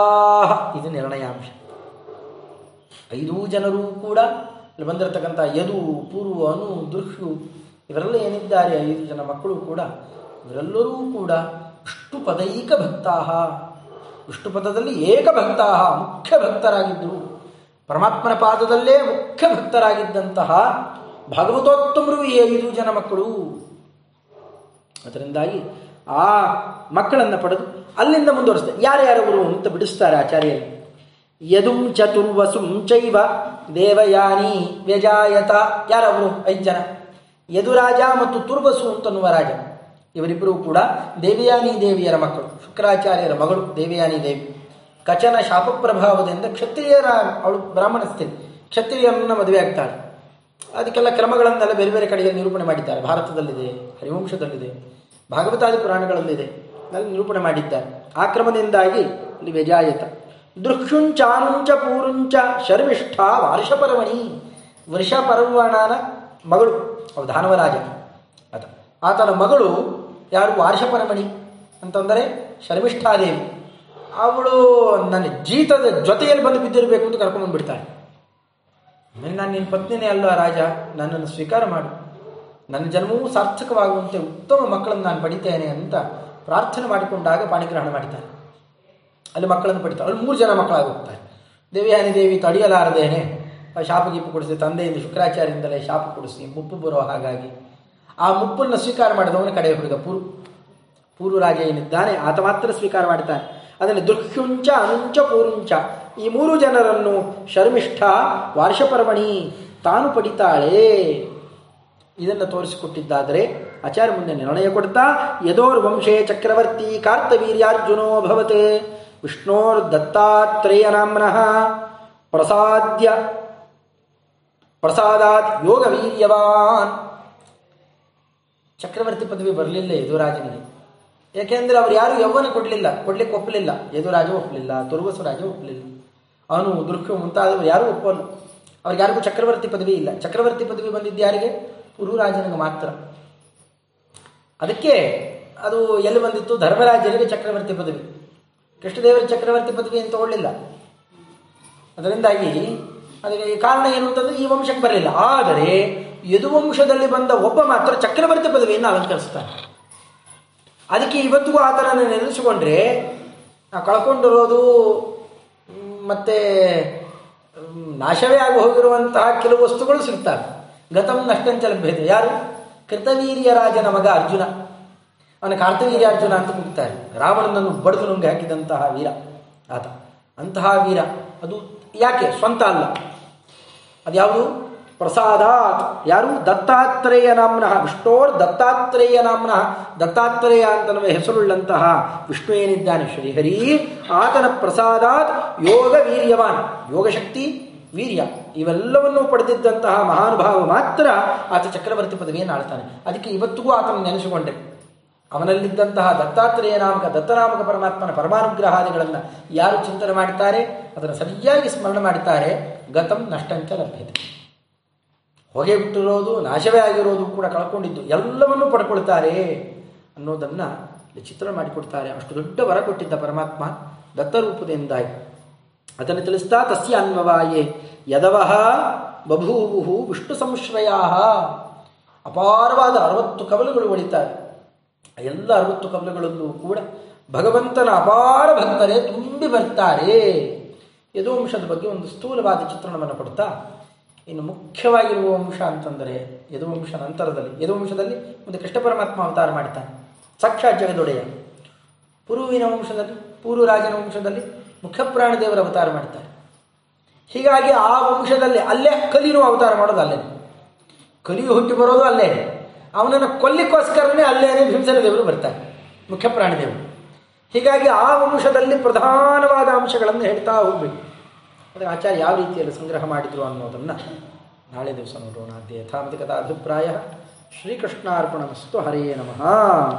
ಇದು ನಿರ್ಣಯಾಂಶ. ಐದೂ ಜನರು ಕೂಡ ಅಲ್ಲಿ ಬಂದಿರತಕ್ಕಂಥ ಯದು ಪೂರ್ವ ಅನು ದೃಶ್ಯು ಇವರೆಲ್ಲ ಏನಿದ್ದಾರೆ? ಐದು ಜನ ಮಕ್ಕಳು ಕೂಡ. ಇವರೆಲ್ಲರೂ ಕೂಡ ವಿಷ್ಣುಪದೈಕ ಭಕ್ತಾ ವಿಷ್ಣುಪದದಲ್ಲಿ ಏಕ ಭಕ್ತಾ ಮುಖ್ಯ ಭಕ್ತರಾಗಿದ್ದರು ಪರಮಾತ್ಮನ ಪಾದದಲ್ಲೇ ಮುಖ್ಯ ಭಕ್ತರಾಗಿದ್ದಂತಹ ಭಾಗವತೋತ್ತಮರು ಈ ಐದು ಜನ ಮಕ್ಕಳು? ಅದರಿಂದಾಗಿ ಆ ಮಕ್ಕಳನ್ನು ಪಡೆದು ಅಲ್ಲಿಂದ ಮುಂದುವರಿಸ್ತಾರೆ ಯಾರ್ಯಾರವರು ಅಂತ ಬಿಡಿಸ್ತಾರೆ ಆಚಾರ್ಯರು. ಯದುಂ ಚತುರ್ವಸುಂ ಚೈವ ದೇವಯಾನಿ ವ್ಯಜಾಯತ. ಯಾರವರು? ಐದು ಜನ. ಯದುರಾಜ ಮತ್ತು ತುರ್ವಸು ಅಂತನ್ನುವ ರಾಜ. ಇವರಿಬ್ಬರೂ ಕೂಡ ದೇವಿಯಾನಿ ದೇವಿಯರ ಮಕ್ಕಳು, ಶುಕ್ರಾಚಾರ್ಯರ ಮಗಳು ದೇವಿಯಾನಿ ದೇವಿ. ಕಚನ ಶಾಪ ಪ್ರಭಾವದಿಂದ ಕ್ಷತ್ರಿಯರ ಅವಳು ಬ್ರಾಹ್ಮಣ ಸ್ಥಿತಿ ಕ್ಷತ್ರಿಯರನ್ನ ಮದುವೆ ಆಗ್ತಾಳೆ. ಅದಕ್ಕೆಲ್ಲ ಕ್ರಮಗಳನ್ನೆಲ್ಲ ಬೇರೆ ಬೇರೆ ಕಡೆಯಲ್ಲಿ ನಿರೂಪಣೆ ಮಾಡಿದ್ದಾರೆ. ಭಾರತದಲ್ಲಿದೆ, ಹರಿವಂಶದಲ್ಲಿದೆ, ಭಾಗವತಾದಿ ಪುರಾಣಗಳಲ್ಲಿದೆ ಅಲ್ಲಿ ನಿರೂಪಣೆ ಮಾಡಿದ್ದಾರೆ. ಆ ಕ್ರಮದಿಂದಾಗಿ ಇಲ್ಲಿ ವ್ಯಜಾಯತ ದೃಕ್ಷುಂಚಾನುಂಚ ಪೂರುಂಚ ಶರ್ಮಿಷ್ಠ ವಾರ್ಷಪರ್ವಣಿ, ವರ್ಷಪರ್ವಣನ ಮಗಳು ಅವ ದಾನವರಾಜ ಆತ ಆತನ ಮಗಳು ಯಾರು? ವಾರ್ಷಪರಮಣಿ ಅಂತಂದರೆ ಶರ್ಮಿಷ್ಠಾದೇವಿ. ಅವಳು ನನ್ನ ಜೀತದ ಜೊತೆಯಲ್ಲಿ ಬಂದು ಬಿದ್ದಿರಬೇಕು ಅಂತ ಕರ್ಕೊಂಡ್ಬಂದ್ಬಿಡ್ತಾಳೆ ಆಮೇಲೆ ನಾನು ನಿನ್ನ ಪತ್ನಿನೇ ಅಲ್ಲ ರಾಜ? ನನ್ನನ್ನು ಸ್ವೀಕಾರ ಮಾಡು. ನನ್ನ ಜನ್ಮವೂ ಸಾರ್ಥಕವಾಗುವಂತೆ ಉತ್ತಮ ಮಕ್ಕಳನ್ನು ನಾನು ಪಡಿತೇನೆ ಅಂತ ಪ್ರಾರ್ಥನೆ ಮಾಡಿಕೊಂಡಾಗ ಪಾಣಿಗ್ರಹಣ ಮಾಡಿದ್ದಾನೆ ಅಲ್ಲಿ ಮಕ್ಕಳನ್ನು ಪಡಿತಾಳೆ. ಅಲ್ಲಿ ಮೂರು ಜನ ಮಕ್ಕಳಾಗಿ ದೇವಿ ದೇವಿಯಾನಿ ದೇವಿ, ತಡೆಯಲಾರದೇನೆ. ಶಾಪ ಗೀಪ ಕೊಡಿಸಿ, ತಂದೆಯಿಂದ ಶುಕ್ರಾಚಾರ್ಯದಿಂದಲೇ ಶಾಪ ಕೊಡಿಸಿ, ಮುಪ್ಪು ಬರೋ ಹಾಗಾಗಿ ಆ ಮುಪ್ಪನ್ನು ಸ್ವೀಕಾರ ಮಾಡಿದವನ ಕಡೆ ಹುಡುಗ ಪೂರು ಪೂರ್ವ. ರಾಜ ಏನಿದ್ದಾನೆ, ಆತ ಮಾತ್ರ ಸ್ವೀಕಾರ ಮಾಡ್ತಾನೆ ಅದನ್ನು ದುಃಖ್ಯುಂಚ ಅನುಂಚ, ಪೂರುಂಚ. ಈ ಮೂರು ಜನರನ್ನು ಶರ್ಮಿಷ್ಠ, ವಾರ್ಷಪರ್ವಣಿ, ತಾನು ಪಡಿತಾಳೆ. ಇದನ್ನು ತೋರಿಸಿಕೊಟ್ಟಿದ್ದಾದರೆ ಆಚಾರ್ಯ ಮುಂದೆ ನಿರ್ಣಯ ಕೊಡ್ತಾ, ಯದೋರ್ ವಂಶೇ ಚಕ್ರವರ್ತಿ ಕಾರ್ತವೀರ್ಯಾರ್ಜುನೋ ಭವತ್ ವಿಷ್ಣೋರ್ ದತ್ತಾತ್ರೇಯ ನಾಮ್ನಃ ಪ್ರಸಾದ್ಯ, ಪ್ರಸಾದಾತ್ ಯೋಗ ವೀರ್ಯವಾನ್ ಚಕ್ರವರ್ತಿ ಪದವಿ ಬರಲಿಲ್ಲ ಯದುರಾಜನಿಗೆ ಯಾಕೆಂದ್ರೆ ಅವ್ರು ಯಾರು ಯೌವನ ಕೊಡಲಿಲ್ಲ, ಕೊಡ್ಲಿಕ್ಕೆ ಒಪ್ಪಲಿಲ್ಲ. ಯದುರಾಜ ಒಪ್ಪಲಿಲ್ಲ ತುರ್ವಸು ರಾಜ ಒಪ್ಪಲಿಲ್ಲ. ಅವನು ದುರ್ಖ ಮುಂತಾದವರು ಯಾರೂ ಒಪ್ಪಲ್ಲ. ಅವ್ರಿಗೆ ಯಾರಿಗೂ ಚಕ್ರವರ್ತಿ ಪದವಿ ಇಲ್ಲ. ಚಕ್ರವರ್ತಿ ಪದವಿ ಬಂದಿದ್ದು ಯಾರಿಗೆ? ಪುರುರಾಜನಿಗೆ ಮಾತ್ರ. ಅದಕ್ಕೆ ಅದು ಎಲ್ಲಿ ಬಂದಿತ್ತು? ಧರ್ಮರಾಜರಿಗೆ ಚಕ್ರವರ್ತಿ ಪದವಿ. ಕೃಷ್ಣದೇವರ ಚಕ್ರವರ್ತಿ ಪದವಿ ಅಂತ ತಗೊಳ್ಳಿಲ್ಲ ಅದರಿಂದಾಗಿ, ಅದಕ್ಕೆ ಕಾರಣ ಏನು ಅಂತಂದ್ರೆ ಈ ವಂಶಕ್ಕೆ ಬರಲಿಲ್ಲ. ಆದರೆ ಯದುವಂಶದಲ್ಲಿ ಬಂದ ಒಬ್ಬ ಮಾತ್ರ ಚಕ್ರವರ್ತಿ ಪದವಿಯನ್ನು ಅಲಂಕರಿಸ್ತಾನೆ ಅದಕ್ಕೆ ಇವತ್ತಿಗೂ ಆತನನ್ನು ನೆನೆಸಿಕೊಂಡ್ರೆ ಕಳ್ಕೊಂಡಿರೋದು ಮತ್ತೆ ನಾಶವೇ ಆಗಿ ಹೋಗಿರುವಂತಹ ಕೆಲವು ವಸ್ತುಗಳು ಸಿಗ್ತವೆ. ಗತಂ ನಷ್ಟಂಚ ಲಭ್ಯತೆ. ಯಾರು? ಕೃತವೀರ್ಯ ರಾಜನ ಮಗ ಅರ್ಜುನ. ಅವನ ಕಾರ್ತವೀರ್ಯ ಅರ್ಜುನ ಅಂತ ಕೂಗ್ತಾರೆ. ರಾವಣನನ್ನು ಬಡಿದು ನುಂಗಿ ಹಾಕಿದಂತಹ ವೀರ ಆತ. ಅಂತಹ ವೀರ. ಅದು ಯಾಕೆ? ಸ್ವಂತ ಅಲ್ಲ. ಅದ್ಯಾವುದು? ಪ್ರಸಾದಾತ್. ಯಾರು? ದತ್ತಾತ್ರೇಯ ನಾಮ್ನಃ. ವಿಷ್ಣೋರ್ ದತ್ತಾತ್ರೇಯ ನಾಮ್ನಃ. ದತ್ತಾತ್ರೇಯ ಅಂತನವ ಹೆಸರುಳ್ಳಂತಹ ವಿಷ್ಣು ಏನಿದ್ದಾನೆ? ಶ್ರೀಹರಿ. ಆತನ ಪ್ರಸಾದಾತ್ ಯೋಗ ವೀರ್ಯವಾನ್. ಯೋಗಶಕ್ತಿ, ವೀರ್ಯ. ಇವೆಲ್ಲವನ್ನೂ ಪಡೆದಿದ್ದಂತಹ ಮಹಾನುಭಾವ ಮಾತ್ರ ಆತ ಚಕ್ರವರ್ತಿ ಪದವಿಯನ್ನು ಆಳ್ತಾನೆ. ಅದಕ್ಕೆ ಇವತ್ತಿಗೂ ಆತನ ನೆನೆಸಿಕೊಂಡೆ. ಅವನಲ್ಲಿದ್ದಂತಹ ದತ್ತಾತ್ರೇಯ ನಾಮಕ ದತ್ತನಾಮಕ ಪರಮಾತ್ಮನ ಪರಮಾನುಗ್ರಹಾದಿಗಳನ್ನು ಯಾರು ಚಿಂತನೆ ಮಾಡ್ತಾರೆ? ಅದನ್ನು ಸರಿಯಾಗಿ ಸ್ಮರಣೆ ಮಾಡ್ತಾರೆ. ಗತಂ ನಷ್ಟಂಚ ಲಭ್ಯತೆ. ಹೊಗೆ ಬಿಟ್ಟಿರೋದು, ನಾಶವೇ ಆಗಿರೋದು ಕೂಡ ಕಳ್ಕೊಂಡಿದ್ದು. ಎಲ್ಲವನ್ನೂ ಪಡ್ಕೊಳ್ತಾರೆ ಅನ್ನೋದನ್ನು ಇಲ್ಲಿ ಚಿತ್ರಣ ಮಾಡಿಕೊಡ್ತಾರೆ. ಅಷ್ಟು ದೊಡ್ಡ ವರ ಕೊಟ್ಟಿದ್ದ ಪರಮಾತ್ಮ ದತ್ತರೂಪದಿಂದಾಗಿ. ಅದನ್ನು ತಿಳಿಸ್ತಾ, ತಸ್ಯ ಅನ್ವವಾಯೇ. ಯದವಹ ಬಭೂವು ವಿಷ್ಣು ಸಂಶ್ರಯ ಅಪಾರವಾದ ಅರವತ್ತು ಕವಲುಗಳು ಒಳಿತಾರೆ ಎಲ್ಲ ಅರವತ್ತು ಕವಲುಗಳಲ್ಲೂ ಕೂಡ ಭಗವಂತನ ಅಪಾರ ಭಕ್ತರೇ ತುಂಬಿ ಬರ್ತಾರೆ. ಯದುವಂಶದ ಬಗ್ಗೆ ಒಂದು ಸ್ಥೂಲವಾದ ಚಿತ್ರಣವನ್ನು ಕೊಡ್ತಾ ಇನ್ನು ಮುಖ್ಯವಾಗಿರುವ ವಂಶ ಅಂತಂದರೆ ಯದುವಂಶ ನಂತರದಲ್ಲಿ, ಯದುವಂಶದಲ್ಲಿ ಒಂದು ಕೃಷ್ಣ ಪರಮಾತ್ಮ ಅವತಾರ ಮಾಡ್ತಾನೆ ಸಾಕ್ಷಾತ್ ಜಗದೊಡೆಯ. ಪುರುವಿನ ವಂಶದಲ್ಲಿ, ಪೂರ್ವ ರಾಜನ ವಂಶದಲ್ಲಿ ಮುಖ್ಯಪ್ರಾಣ ದೇವರ ಅವತಾರ ಮಾಡ್ತಾರೆ ಹೀಗಾಗಿ ಆ ವಂಶದಲ್ಲಿ ಅಲ್ಲೇ ಕಲಿನೂ ಅವತಾರ ಮಾಡೋದು ಅಲ್ಲೇ. ಕಲಿಯು ಹುಟ್ಟಿ ಬರೋದು ಅಲ್ಲೇ. ಅವನನ್ನು ಕೊಲ್ಲಿಕ್ಕೋಸ್ಕರನೇ ಅಲ್ಲೇನೆ ಭೀಮಸೇನ ದೇವರು ಬರ್ತಾರೆ, ಮುಖ್ಯ ದೇವರು ಹೀಗಾಗಿ ಆ ವಂಶದಲ್ಲಿ ಪ್ರಧಾನವಾದ ಅಂಶಗಳನ್ನು ಹೇಳ್ತಾ ಹೋಗ್ಬೇಕು. ಆದರೆ ಆಚಾರ್ಯ ಯಾವ ರೀತಿಯಲ್ಲಿ ಸಂಗ್ರಹ ಮಾಡಿದ್ರು ಅನ್ನೋದನ್ನು ನಾಳೆ ದಿವಸ ನೋಡೋಣ. ಅದೇ ಯಥಾಮತಿ ಕಥಾ ಶ್ರೀಕೃಷ್ಣಾರ್ಪಣ ಮಸ್ತು ಹರೇ ನಮಃ.